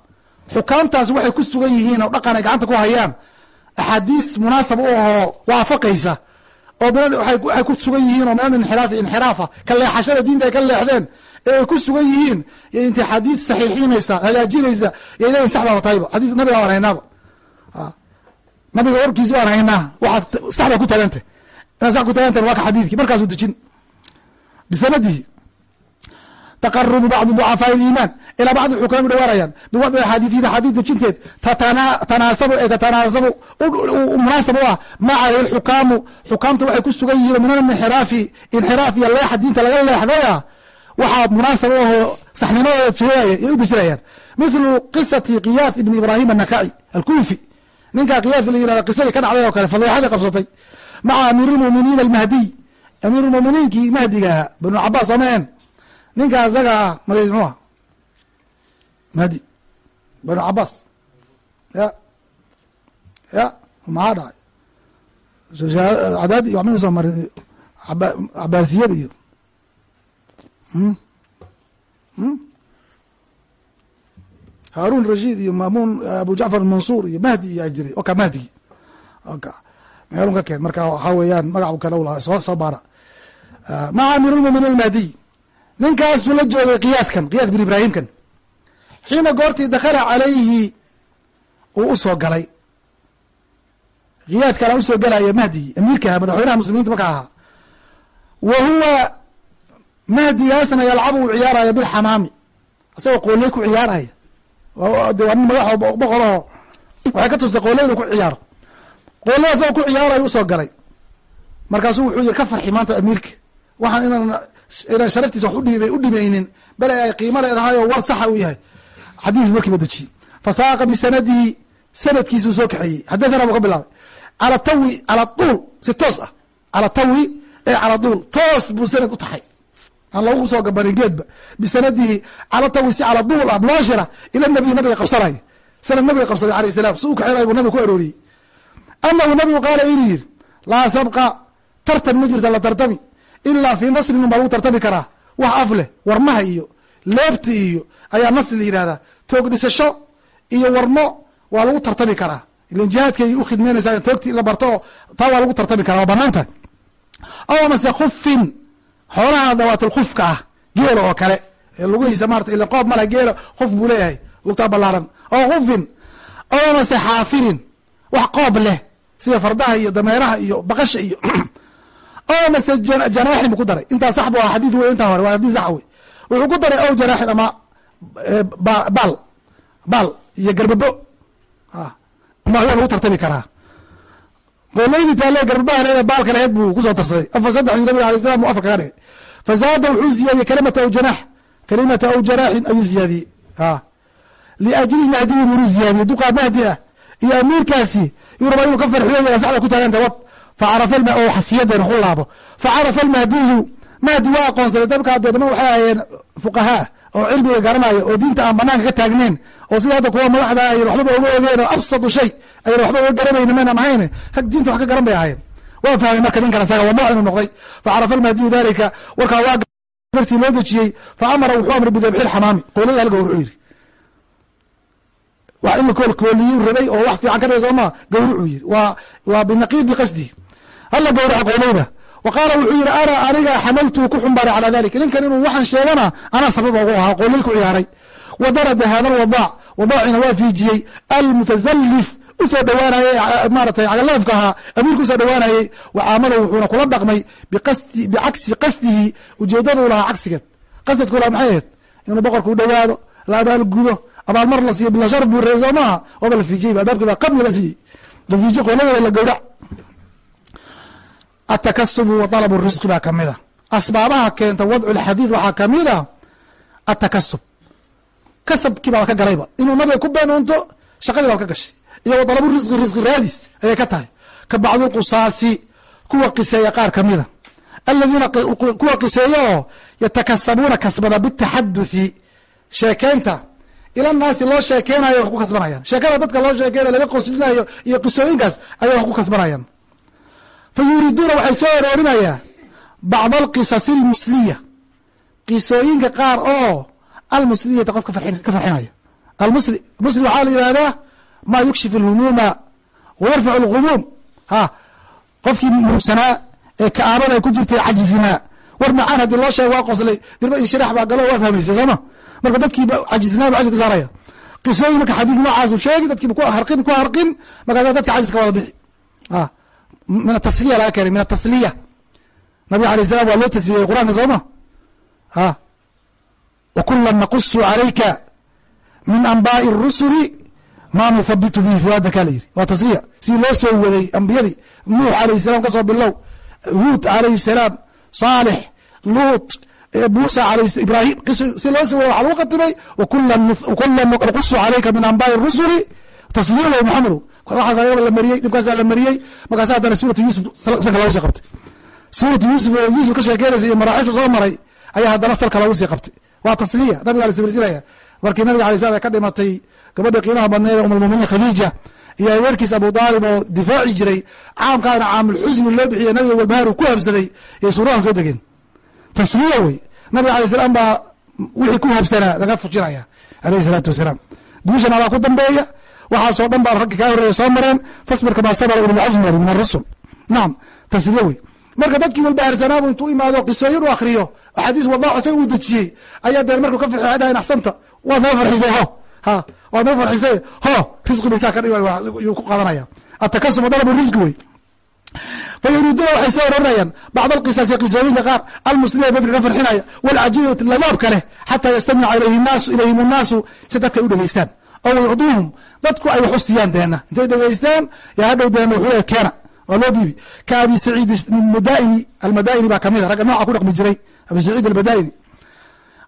A: xukaamtaas waxay ku sugan yihiin oo dhaqan ay gacanta ku hayaan. Axaadiis munaasab u ahoo waafaqaysa. Oo waxay ku sugan yihiin oo min alinxiraafi inxiraafa. Ka leexashada diinta ay ka leexdeen. Ee ay ku sugan yihiin iyo intay xadiid saxiixinaysa hagaajinaysa iyo leeyihiin sax baaba tahayba xadiis nabiga baan haynaaba. Nabiga warkiisi baan haynaa. Waxaad sax ku taagantah inaad sax ku taagantah waa ka xadiidkii. Markaasuu dejin. Bisanadihi taqarubu bacdi ducafaa iimaan ilaa bacdi xukaam u dhawaanayaan biwadci axaadiiin axaadiid dejinteed tanaasabu ee tatanaasabu munaasab u ah maca lxukaamu xukaamta waxay ku sugan yihiin min alinxiraafi inxiraaf iyo leexa diinta laga leexday ah waxaa munaasab ahoo saxnimadooda jeeaya ay u dejinayaan mithlu qisati kiyaaf ibni ibraahim annakaci alkuufi ninkaa kiyaaf la yirahda qisadii ka dhacday oo kale fadeexadii qabsatay maca amiir lmuminiin almahdiy amiir lmuminiinkii mahdiga ahaa banu cabaas sooma en ninka isaga ah magaciis muxuu ah mahdi banu cabaas. Ya ya maxaa dhacay cadaadi iyo waxma soo marin. Cabaasiyada iyo. Haarun rashid iyo mamun abu jacfar mansuur iyo mahdi iyo jiray. Oka mahdigi oka. Meelun ka keen. Marka waxaa weeyaan magacu kale soo soo baara. Maca amiir lmuminiin ninkaasuu la joogay kiyaadkan kiyaad bin ibraahimkan. Xiina goortii dakhala calayhi uu u soo galay. Kiyaadkana u soo galaya mahdigi amiirkaha madaxweynaha muslimiinta markaa ahaa. Wa huwa mahdigaasna yalcabu uu ciyaaraya bilxamaami isagoo qooley ku ciyaaraya. Waa nin madaxo boqoroo waxay ka tustay qooley inuu ku ciyaaro. Qooley isagoo ku ciyaarayo u soo galay. Markaasuu wuxuu yiri ka farxi maanta amiirka. Waxaan inaan inaan sharaftiisa wax u dhimaynin bale ay qiimo leedahay oo war saxa uu yahay. Xadiis markiiba dejiyey fasaaqa bisanadihi sanadkiisuu soo kaxeeyey. Xadathana buu ka bilaabay. Cala tawi cala duul si toos ah. Cala tawi ee cala duul. Toos buu sanad u taxay. Aan lagu soo gabanin geedba bisanadihi cala tawi si cala duul ah mubaashira ila nabiy nabiga qabsanay. Sanad nabiga qabsaday alayh salam si u kaxeenay buu nabiga ku arooriyey. Anahu nabigu qaala inuu yidhi laa sabqa tartan ma jirta la tartami ilaa fii nasrin un baa lagu tartami karaa. Wax af leh warmaha iyo leebta iyo ayaa nasri la yihahdaa toog iyo warmo waa lagu tartami karaa. Ilan jihaadkay u khidmeynaysaa toogti la barto taa waa lagu tartami karaa waa banaan aw amase khufin xoolaha dawaatulkhufka ah geelo oo kale. Lugihiisa maarata ila qoob male geelo khuf buu leeyahay lugtaa ballaaran. Oo khufin aw amase xaafirin wax qoob leh sida fardaha iyo dameeraha iyo baqasha iyo o mase janaaxin buu ku daray. Intaa sax bu aha xadid wey intaa hore waa haddii sax wey wuxuu ku daray ow janaaxin ama baal baal iyo garbabo waa lagu tartami karaa. Qooleydi taale garbabaha leeda baalka laheed buu ku soo tarsaday. Afar saddexdii nabiga alay salam afar kaga dhigay. Fazaada wuxuu ziyaadiyey kalimata aw janaax. Kalimata aw janaaxin ayuu ziyaadiyey liajli mahdiyi buu ziyaadiyey duqaa mahdi ah. Iyo amiirkaasi yuu rabaa inuu ka farxiyo yara saxda ku taaganta wad xasiyaden waxu laabo facarafa almahdiyu mahdi waa aqoonsaday dabka haddee niman waxay ahayeen fuqahaa oo cilmiga garanaya oo diinta aan banaanka ka taagneyn oo sida hadda kuwa madaxda ayan waxbaba oga ogeen oo absatu shay ayan waxba oga garanayni maynan ahayn rag diinta wax ka garan bay ahayen waa fahmay marka ninkan isaga wadaac inuu noqday facarafa almahdiyu dalika warkaa waa dartii loo dejiyey fa amara wuxuu amray bidabxi lxamaami qoolada hal gawrucu yiri wax in koolkooliyuu rabay oo wax fiican ka dhigay sooma gawrucuu yiri waa waa binaqiidi qasdi hala gawraca qooleyda wa wuxuu yihi ana aniga xamaltuu ku xumbaaray calaa dalik ninkan inuu waxaan sheegana anaa sababa ugu ahaa qooley ku ciyaaray. Wa hada alwadaac wadaacina waa fiijiyey. Almutazallif u soo dhawaanayey maaratay cagalaafka ahaa amiirka u soo dhawaanayey. Wacaamala wuxuuna kula dhaqmay bicagsi qasdihi ujeedaduu lahaa cagsigeed. Qasadku lahaa maxay ahayd? Inuu boqorka u dhawaado la abaal gudo abaalmar la siiyo bilashar buu reey soo maaha waaba la fiijiyey albaabki baa qabli la siiyey. La fiijiye qoolada la gawrac atakasubu wa dalab risqi baa ka mid a. Asbaabaha keenta wadcu lxadiid waxaa ka mid a atakasub kasabkii baa ka galayba inuu nabiga ku beenuunto shaqadii baa ka gashay. Iyo wa risqi risqi raadis ayay ka tahay. Ka bacdu qusaasi kuwa qiseeya qaar kamida aladiina kuwa qiseeya oo yatakasabuuna kasbada bitaxaduthi sheekeynta ila naasi loo sheekeynayo wax ku kasbanayaan. Sheekada dadka loo sheekeynayo laga qoslinayo iyo qisooyinkaas ayay wax ku kasbanayaan fa waxay soo aroorinayaa bacd alqisasi almusliya qisooyinka qaar oo almusliyata qof ka farxinaya. Musli waxaa la yihahdaa maa yukshif alhumuuma wa yarfacu alghumuum ha qofkii muugsanaa ee ka'aabada ay ku jirtay cajisnaa war macaan haddii loo sheega waa qoslay dirba iyo shirax baa galo waa fahmaysay sooma marka dadkiiba cajisnaa cajis ka saaraya. Qisooyin marka xadiis noocaasu sheegi dadkiiba harqin ku harqin markaasa dadka cajiska wada bixi min atasliya laga keenay min atasliya nabiga alay salam waa loo tasbiyey qur'aanka sooma a wa kula naqusu calayka min anbaa'i rusuli maa nuhabitu bihi fuaadaka la yidhi waa tasliya sidii loo soo waday ambiyadii nuux alayh salaam ka soo bilow huud alayh salaam saalix luut musa ibrahim si loo soo waday waxa lagu khatimay wakula naqusu calayka min anbaa'i rusuli tasliya lo maxamedo waxaas ayaba la mariyey dhibkaasa la mariyey markaasa haddana suuratu yuusuf salka loogu sii qabtay. Suuratu yuusuf oo yuusuf ka sheekeynaysa iyo maraaxishu soo maray ayaa haddana salka loogu sii qabtay. Waa tasliya nabiga la sibirsinaya markii nabiga alay slam ay ka dhimatay gabadha qiimaha badneed umulmuminiin khadiija iyo adeerkiis abu aalib oo difaaci jiray caamkaana caamulxusni loo bixiye nabiga walbahaar uu ku habsaday iyo suuradan soo degeen. Tasliya wey. Nabiga alay salaam baa wixii ku habsanaa laga fujinaya alayhi salaatu wasalaam. Guushan alaa ku dambeeya waxaasoo dhan baa raggi kaa horreeya soo mareen fasbir kamaa sabara ululcazmi wali min arusul nacam tasliya wey marka dadkii walbahaarsanaabu intuu imaado qisooyin u akriyo axaadiis wadaac isaga uu dejiyey ayaa deen markuu ka farxi dhahayn axsanta waad noo farxisay ho ha waad noo farxisay ho risqi baysaa ka dhigan yuu ku qaadanaya. Atakasuma dalabu risqi wey fayuriiduuna waxay soo oranayaan bacd alqisaasi qisooyinka qaar almuslimiina dadka ka farxinaya walcajibati ladaabka leh xataa yastamica ilayhim annaasu si dadka u dhegeystaan ow yucduuhum dadku ay wax u siiyaan deena intay dhegeystaan yaa hadhow deena wuxuu leeya keena. Waa loo dhiibi. Ka abi saciid madaini almadaini baa ka mid a ragga nooca ku dhaqmi jiray. Abi saciid almadaini.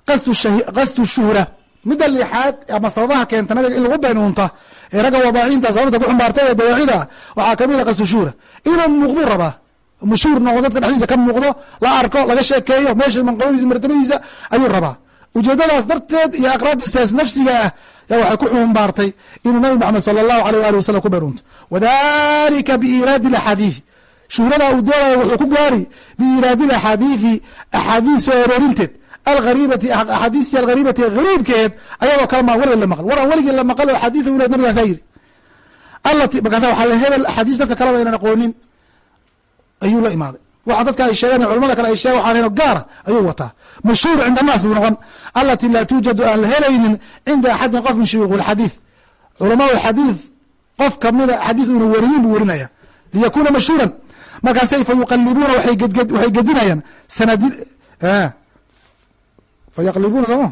A: Qasdu shuhra. Midda lixaad ama sababaha keenta in lagu beenuunta ee ragga wadaacinta sababta ku xumbaartay ee dawaacida waxaa ka mid a qasdu shuhra. Inuu muuqdu rabaa mashhuur noqdo dadka dhexdiisa ka muuqdo la arko laga sheekeeyo meesha manqabadiisa martabadiisa ayuu rabaa. Ujeedadaas darteed iyo aqraabtiisaas nafsiga ah yaa waxay ku xumbaartay inuu nabi maxamed sala allahu aleyh ali wasalam ku beenuunto wadalika biiraadi axaadiidi shuhrada uu doonaya wuxuu ku gaari biiraadi axaadiidi axaadiis soo aroorinteed alariibati axaadiistii alghariibati hariibkeed ayadoo kale maa weligeed la maqal. War aan weligii la maqal oo xadiida u leed nabigaasaa yiri allati markaasa waxaa hebel axaadiis dadka kaleba aynan aqoonin ayuu la imaaday waxa dadka ay sheegeen culamada kale ay sheegen waxaan heno gaara ayuu wataa. Mashhuur cinda annaas buu noqon alati laa tuujadu aan la helaynin cinda axadin qof min shuyuukh lxadiid xadiid qof kamida xadiid una werinin buu werinaya liyakuuna mashhuuran. Markaasay fa yuqalibuuna waxay gedinayaan sanadi fayaqlibuuna sooma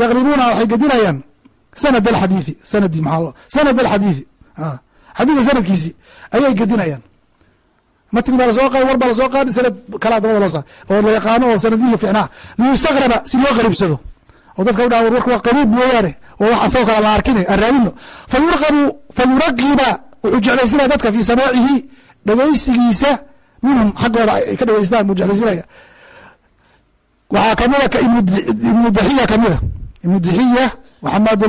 A: yaqlibuuna waxay gedinayaan sanad alxadiidi sanadi maa sanad alxadiidi xadiidka sanadkiisi ayay gedinayaan matni baa la soo war baa la soo qaadi sanad kalaa dabada loo saa oo la yaqaano oo sanadihi ficnaa liyustagraba si loo qariibsado. Oo dadka udhaha war warka waa qariib mooyaane oo wax asagoo kale la arkine aan raadino fayurqabu fayuraqiba wuxuu jeclaysinaya dadka fii samaacihi dhegaysigiisa minhum xaggooda ay ka dhegaystaan buu jeclaysinaya waxaa kamida ibnu daxiya kamida ibnu daxiya maxamed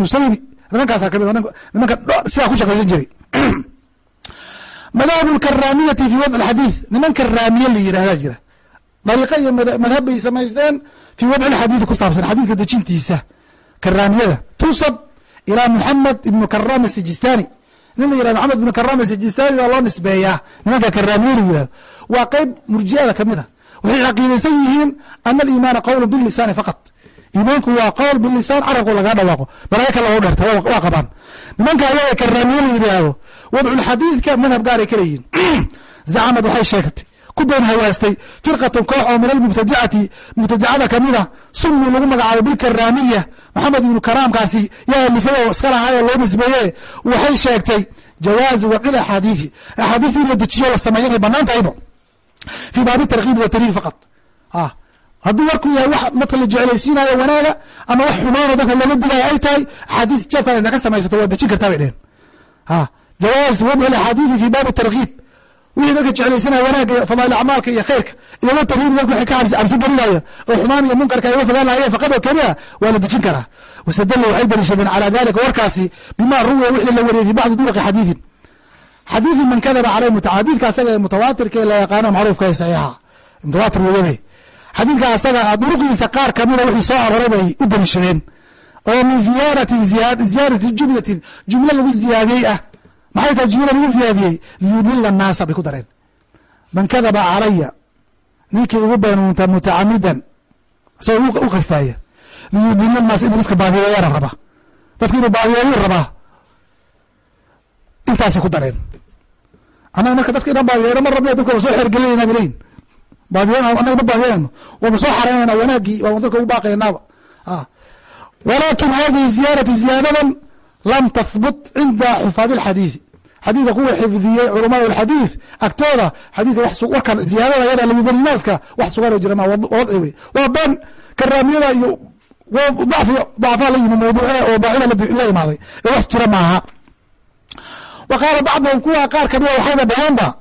A: nusayri nimankaasa kamida nimanka sidaa ku shaqaysan jiray madahab lkaraamiyati fi wadc xadiid niman karaamiye la yihahdaa jira. Dariiqa iyo madhab bay samaysteen fii wadci lxadiidi ku saabsan xadiidka dejintiisa. Karaamiyada tusab ilaa muxamed ibnu karam asijistani nin la yihah maxamed ibnu karam asijistani baa loo nisbeeyaa. Nimanka karaamiye la yihahdo waa qeyb murjiada ka mid a waxay caqiidaysan yihiin ana aliimaana qowlu bilisaani faqat. Iimaanku waa qowl bilisaan carabku lagaa dhawaaqo. Balaayo kale u dherta waa qabaan. Nimanka ayaga karaamiye la yidhaahdo wadculxadiidka madhab gaaray ka leeyihiin zacamad waxay sheegtay ku been hawaastay firqatun koox oo min almubtadicati mubtadicada kamida sunni lagu magacaabo bilkaraamiya maxamed ibnu karaamkaasi yaa alifay oo iska lahaayoo loo nisbeeye waxay sheegtay jawaazi waqil axaadiidi axaadiis in la dejiyo la sameeyo inay banaan tahayba. Fii baabi tarkiib watarhiib faqad hadduu warkuu yahay wax dadka la jecelaysiinayo wanaaga ama wax xumaano dadka looga digayo ay tahay axaadiis inaa ka samaysato waa dejin kartaa bay dheheen jawaaz wadci axaadiidi fi baabi tarkiib wixii dadka jeclaysanaya wanaagga fadail acmaalka iyo khayrka iyo wa tarhiib dadku waxay ka cabsi gelinaya oo xumaan iyo munkarka ay uga fogaan lahayeen faqad oo keliya waa la dejin karaa. Wasadalla waxay daliishadeen calaa dalika warkaasi bima ruwiya wixii la wariyey fi bacdi duruqi xadiidin. Xadiidi man kadaba caleyh mutacadiidka asaga ee mutawaatirka ee la yaqaano macruufka ee saxiixa. Mutawaatir weyabe xadiidka asaga duruqdiisa qaar kamida wixii soo arooray bay u daliishadeen oo min ziyaaratin ziyaarati jumlatin jumlo lagu ziyaadiyey ah maxay jumla lagu ziyaadiyey liyudila naasa bay ku dareen. Man kadaba calaya ninkii ugu beenuunta mutacamidan isagoo u qastaaya liyudila naas inuu dadka baadiyeeyana raba. Dadka inuu baadiyeeyu rabaa intaasay ku dareen. Annaga marka dadka inaan baadiyeeno ma rabno dadka waa soo xergelinayna bileyin baadiyen annaga ma baadiyenayno waama soo xaraynayna wanaaggii waa dadka ugu baaqaynaaba. Walakin hadihi ziyaadatu ziyaadadan lam tahbut cinda xufaadi alxadiidi xadiidka kuwa xifdiyey culamaa alxadiid agtooda xadiidka warkan ziyaadada yada layudinaaska wax sugan jira ma wadci wey waa ban karaamiyada iyo dacfa la yimi mawduucina oo daacina la imaaday. Ee wax jira maaha. Wa qaala bacduhum kuwa qaar kamida ah waxayba dhaheenba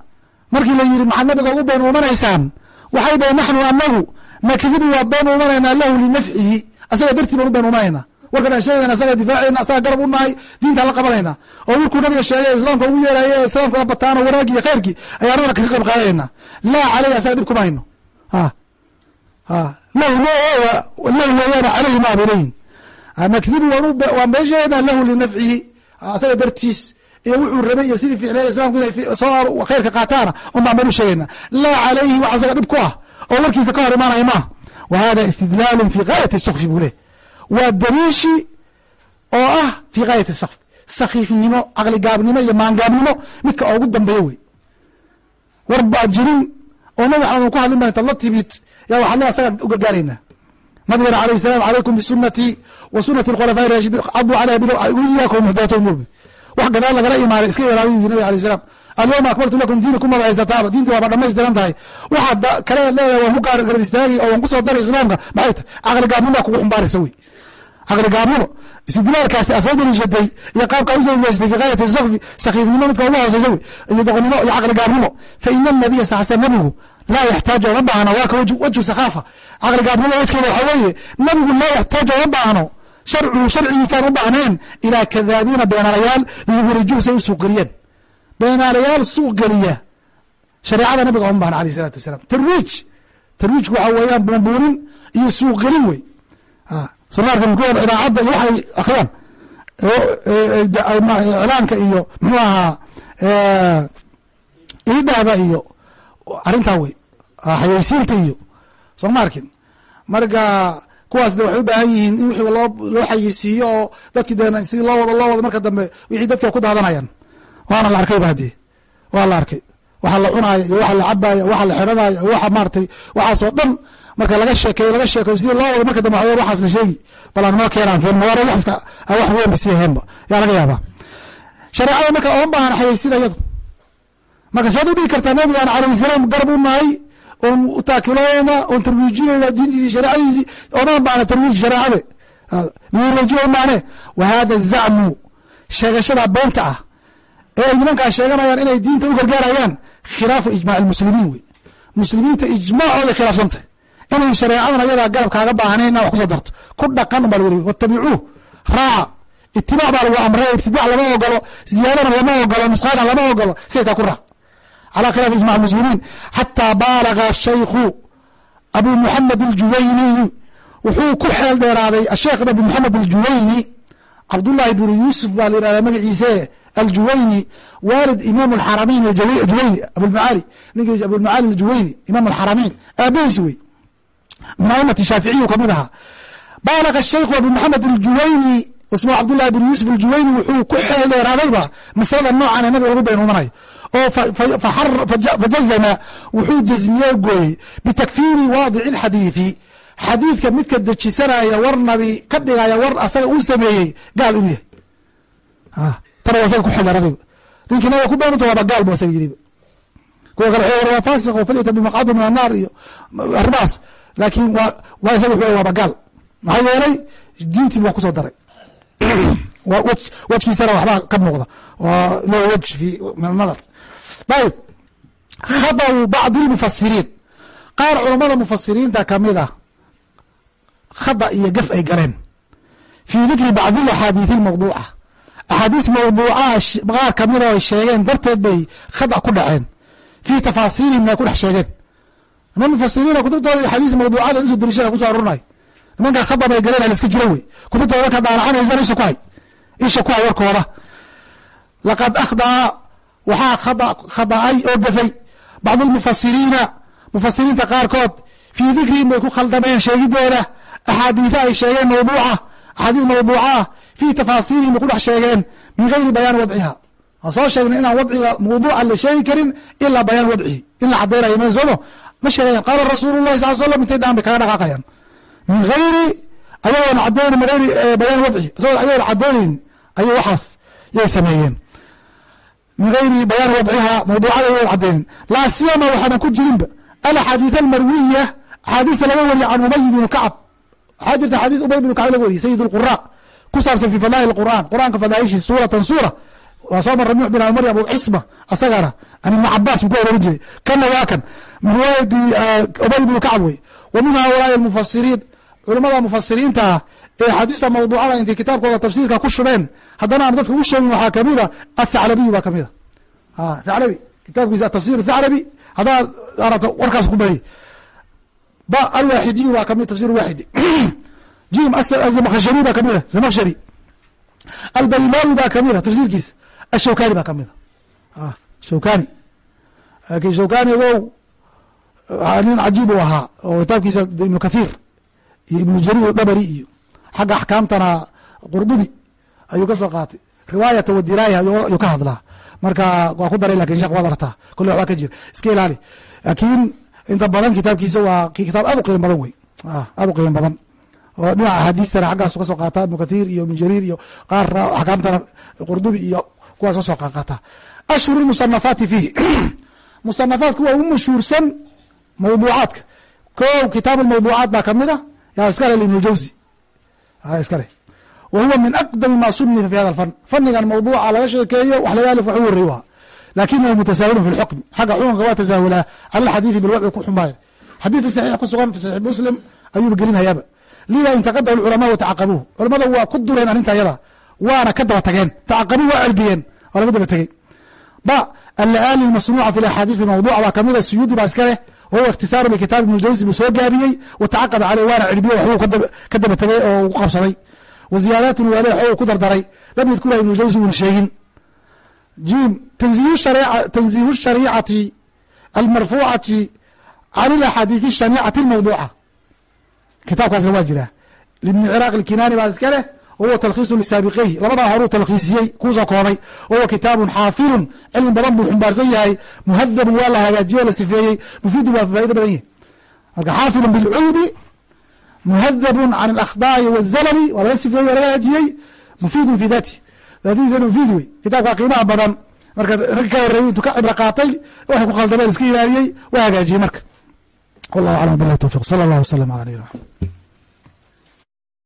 A: markii la yidhi maxaad nabiga ugu been uumanaysaan. Waxay dhaheen naxnu anagu nakidibu waa been uumanaynaa lahu linafcihi asaga dartii baan u been uumanaynaa warkan aan sheegayna asaga difaacayna asaga garab u nahay diintaan la qabanayna oo wiilkuu nabiga sheegay islaamka ugu yeeraye islaamka bataano wanaagii iyo khayrkii ayaa anagana kaga qayb qaadanayna laa caleyhi asaga dhib kuma hayno. Lahu weeyaana caleyhi ma abilayin nakdibu waan been sheegaynaa lahu linafcihi asaga dartiis iyo wuxuu rabay iyo sidii ficlaya islamku inay soo khayrka qaataana un baan been u sheegayna. Laa caleyhi wax asaga dhib ku ah oo warkiisa ka hor imaanaya maaha wa hada istidlaalu fi gaayati sukfi buu leh waa daliishi oo ah fii gaayati sakf sakiifnimo caqligaabnimo iyo maangaabnimo midka ugu dambeeya wey. War baa jirin oo nabi maxamed ku hadlin ba intaad la timid yaa waxaad le asaga u gargaaraynaa nabigana alayh salam alaykum bisunatii wa sunati khulafaa rashidin caduu caleyha bil iyaakum muxdaat umuur wax gadaal lagala imaaday iska ilaaliy yiri nabig alay salam alyawma akmaltu lakum diinakum maba haysataaba diintii waaba dhamaystiran tahay. Waxaad kale leedahay waan ku garab istaagi oo waan ku soo daray islaamka. Maxay tahay? Caqligaabnimo kugu xumbaaraysa wey caqligaabnimo istidlaalkaasi aad soo daliishatay iyo qaabkaa u soo daliishatay fi gaayati sakfi sakiifnimo midka ugu hooseysa wey iyo doqonnimo iyo caqligaabnimo fa ina anabiya sal sl nabigu laa yaxtaaju oma baahno waa ka wajhu sakaafa caqligaabnimo wejkeeda waxaa weeye nabigu laa yaxtaaju oma baahno. Sharcu sharcigiisaan u baahnayn ilaa kadaabiina beenaalayaal liyuhurijuhu say u suuq geliyeen. Beenaalayaal suuq geliya. Shareecada nabiga oma baahna alayh isalaatu wasalaam tarwiij. Tarwiijku waxaa weeyaan buunbuunin iyo suuq gelin wey sonaarka mikuwa idaacadda iyo waxay akriyaan. Iclaanka iyo muxuu ahaa idhahda iyo arrintaa wey xayeysiinta iyo soo ma marka kuwaas de waxay u baahan yihiin in wixii loo loo xayeysiiyo oo dadkii de si loo wado loo wado marka dambe wixii dadka ku daadanayaan. Waana la arkay ba haddii. Waa la arkay. Waxa la cunaaya iyo waxa la cabaaya waxa la xidhanaya waxa maaratay waxaasoo dhan marka laga sheekeeyo laga sheekeyo sidii loo wado marka dambe wa waxaas la sheegi. Bal noo keenaan fiirma waana wax iska wax weyn ba sii heenba yaa laga yaabaa. Shareecada marka ooma baahan xayeysin iyadu. Marka saad u dhigi kartaa nabigaan alayh salaam garab u nahay oon utaakiloonayna oon tarwiijinayna diintiisi shareecadiisi oonaan baana tarwiij shareecade. Liyurajiu maane wa hada zacmu sheegashada beenta ah. Ee ay nimankaa sheeganayaan inay diinta u gargaarayaan khilaafu ijmac muslimiin wey. Muslimiinta ijmaacooda khilaafsantah inayn shareecadan ayadaa garab kaaga baahnayn ina wax ku soo darto. Ku dhaqan baa lagu watabicuuh raaca itibaac baa lagu amray. Ibtidac lama ogolo ziyaadana lama ogolo nusqaana lama ogolo siday taa ku raac. Calى khilaaf ijmac muslimiin. Xataa baalaga shaykhu abu muxamed aljuwayniy wuxuu ku xeel dheeraaday asheekh abu muxamed aljuwayni. Cabdullahi bnu yuusuf baa la yihahdaa magaciise aljuwayni. Waalid imaam alxaramayn juwayni abulmacaali ninkiis abulmacaali aljuwayni. Imaam alxaramayn aabahiis wey min aimati shaaficiyu ka mid ahaa baalaga shaykhu abu muxamed aljuwayni ismu cabdullahi bnu yuusuf aljuwayni wuxuu ku xeel dheeraadayba masalada noocan ee nabiga lagu beenuumanayo oo fajazama wuxuu jazmiye gooyey bitakfiiri waadici اlxadiiثi xadiidka midka dejisanaya war nabi ka dhigaya war asaga uu sameeyey gaal inuu yahay. Tana asaga ku xildharadayba ninkii nabiga ku beenuta waaba gaal bu asaga yiriba kuwa kale waa faasiq oo falyata bimaqcadu min annaar iyo arrimahaas laakiin waa isaga wuxuu waaba gaal. Maxaa yeelay diintii buu ku soo daray. Wejkiisana waxbaa ka muuqda. Waa lo wej min anadar ayb khadaw bacdi lmufasiriin qaar culammada mufasiriinta ka mid ah khada iyo gaf ay galeen. Fii dikri bacdi axaadiiثi اlmawduuca axaadiis mawduucaha qaar kamida ay sheegeen darteed bay khada ku dhaceen. Fii tafaasiilihim ay ku dhex sheegeen niman mufasiriina kutubtooda axaadiis mawduucada isu dariishada kuso arurinay nimanka khada bay galeen ala iska jiro wey. Kutubtooda markaa daalacanaysan isha ku hay. Isha ku hay warkooda laqad akhdaa waxaa khada'ay oo gafay bacd almufasiriina mufasiriinta qaarkood fii dikrihim bay ku khaldameen sheegidooda. Axaadiisa ay sheegeen mawduuca. Axaadiis mawduuca fii tafaasiirihim bay ku dhex sheegeen. Min gayri bayaan wadciha. Waan soo sheegnay inaan wadciga mawduuca la sheegi karin ilaa bayaan wadcihi. In la cadaynayo ma somo ma sheegayan qaala rasuulu llahi sal slam intay dhaan bay kaga dhaqaaqayaan. Min hayri ayagoona min hayri bayaan wadcihi isagoo ayagoona cadaynayn ayay waxaas yay sameeyeen. Min hayri bayaan wadciha mawduucada ayagoon cadaynin laa siyama waxaanan ku jirinba alaxaadiis almarwiya axaadiista laga wariye can ubay bnu kacab. Waxaa jirta xadiis ubay bnu kacab laga wariye sayid lqura ku saabsan fi fadaa'il qur'an qur'aanka fadaaishiis suuratan suura waa soo mara nuux bin abi maryam cisma asagana an ibni cabaas buu ku oran jiray kana waa kan. Min riwaayati ubay bnu kacab wey wa min haulaai almufasiriin culamada mufasiriinta ah ee axaadiista mawduucada intay kitaabkooda tafsiirka ku shubeen haddana aan dadka u sheegin waxaa kamida athaclabiyu baa kamida thaclabi. Kitaabkiisa atafsir thaclabi haddaad arato warkaas ku bari ba alwaaxidiyu baa ka mid tafsir waaxidi jim azamakhshari baa kamida zamakhshari. Albaylawi baa kamida tafsiirkiisa ashawkani baa kamida shawkani laakin shawkani wow nin cajiib u ahaa oo kitaabkiisa ibnu kathiir iyo ibnu jarir dabari iyo xagga axkaamtana qurdubi ayuu ka soo qaatay. Riwaayata wadiraaya ayuu ka hadlaa. Marka waa ku daray laakiin shek waad artaa kolle waxbaa ka jira. Iska ilaali. Laakiin inta badan kitaabkiisa waa kitaab aad u qiimo badan wey. Aad u qiimo badan. Oo dhinaca axaadiistana xaggaasu ka soo qaata ibnu kathiir iyo ibnu jariir iyo qaar axkaamtana qurdubi iyo kuwaas ka soo qaata ashhuru musanafaati fiihi. Musanafaadka waa ugu mashhuursan mawduucaadka. Ko kitaab mawduucaat baa ka mid a. Yaa iskale ibnu jawzi. Iskale wa huwa min aqdami ma sunifa fi hada fan fanigan mawduuca laga sheekeeyo wax laga alif wax u warey waa lakinahu mutasaahilun fi lxukmi xagga xukunka waa tasaahulaa cala xadiidi bilwadci ku xumaaya xadiidka saxiix ku sugan fi saxiix muslim ayuuba gelinhayaaba lida intaqadahu lculamaa watacaqabuuh culamada waa ku dureen arrinta ayada waana ka daba tageen tacaqabu waa celbiyeen waa laga daba tegey ba alaali masnuuca fi axaadiidi mawduuca baa kamida suyuudi baa iska leh wahuwa ikhtisaaru bikitaab ibn jawsi buu soo gaabiyey watacaqaba caleyh waana celbiye waxbuu ka daba tegey oo ugu qabsaday. Wa ziyaadaatun waale xoog ku dardaray. Lam yadkurha ibnu jawsi uuna sheegin jim tanziihu shariicati almarfuucati can ilaxaadiidi ashaniicati almawduuca. Kitaabkaasna waa jiraa libni ciraaq alkinaani baa iska leh wahuwa talkhiisu lisaabiqeyhi labadaa horuu talkhiisiyey kuusoo koobay wahuwa kitaabun xaafilun cilmi badan buu xumbaarsan yahay muhadabun waa la hagaajiye o la sifeeyey mufiidun waa faa'ido badan yahi marka xaafilun bilcuybi muhadabun can alakhdaa'i wazalali waa laga sifeeyey waa laga hagaajiyey mufiidun fi dati daatihiisana mufiid wey kitaabkaa qiimaha badan marka rag ka horeeyey intuu ka cibro qaatay waxay ku khaldameen iska ilaaliyey waa hagaajiyey marka wallahu aclam bilahi towfiq sala allah wasalam ala nabiyina maxamed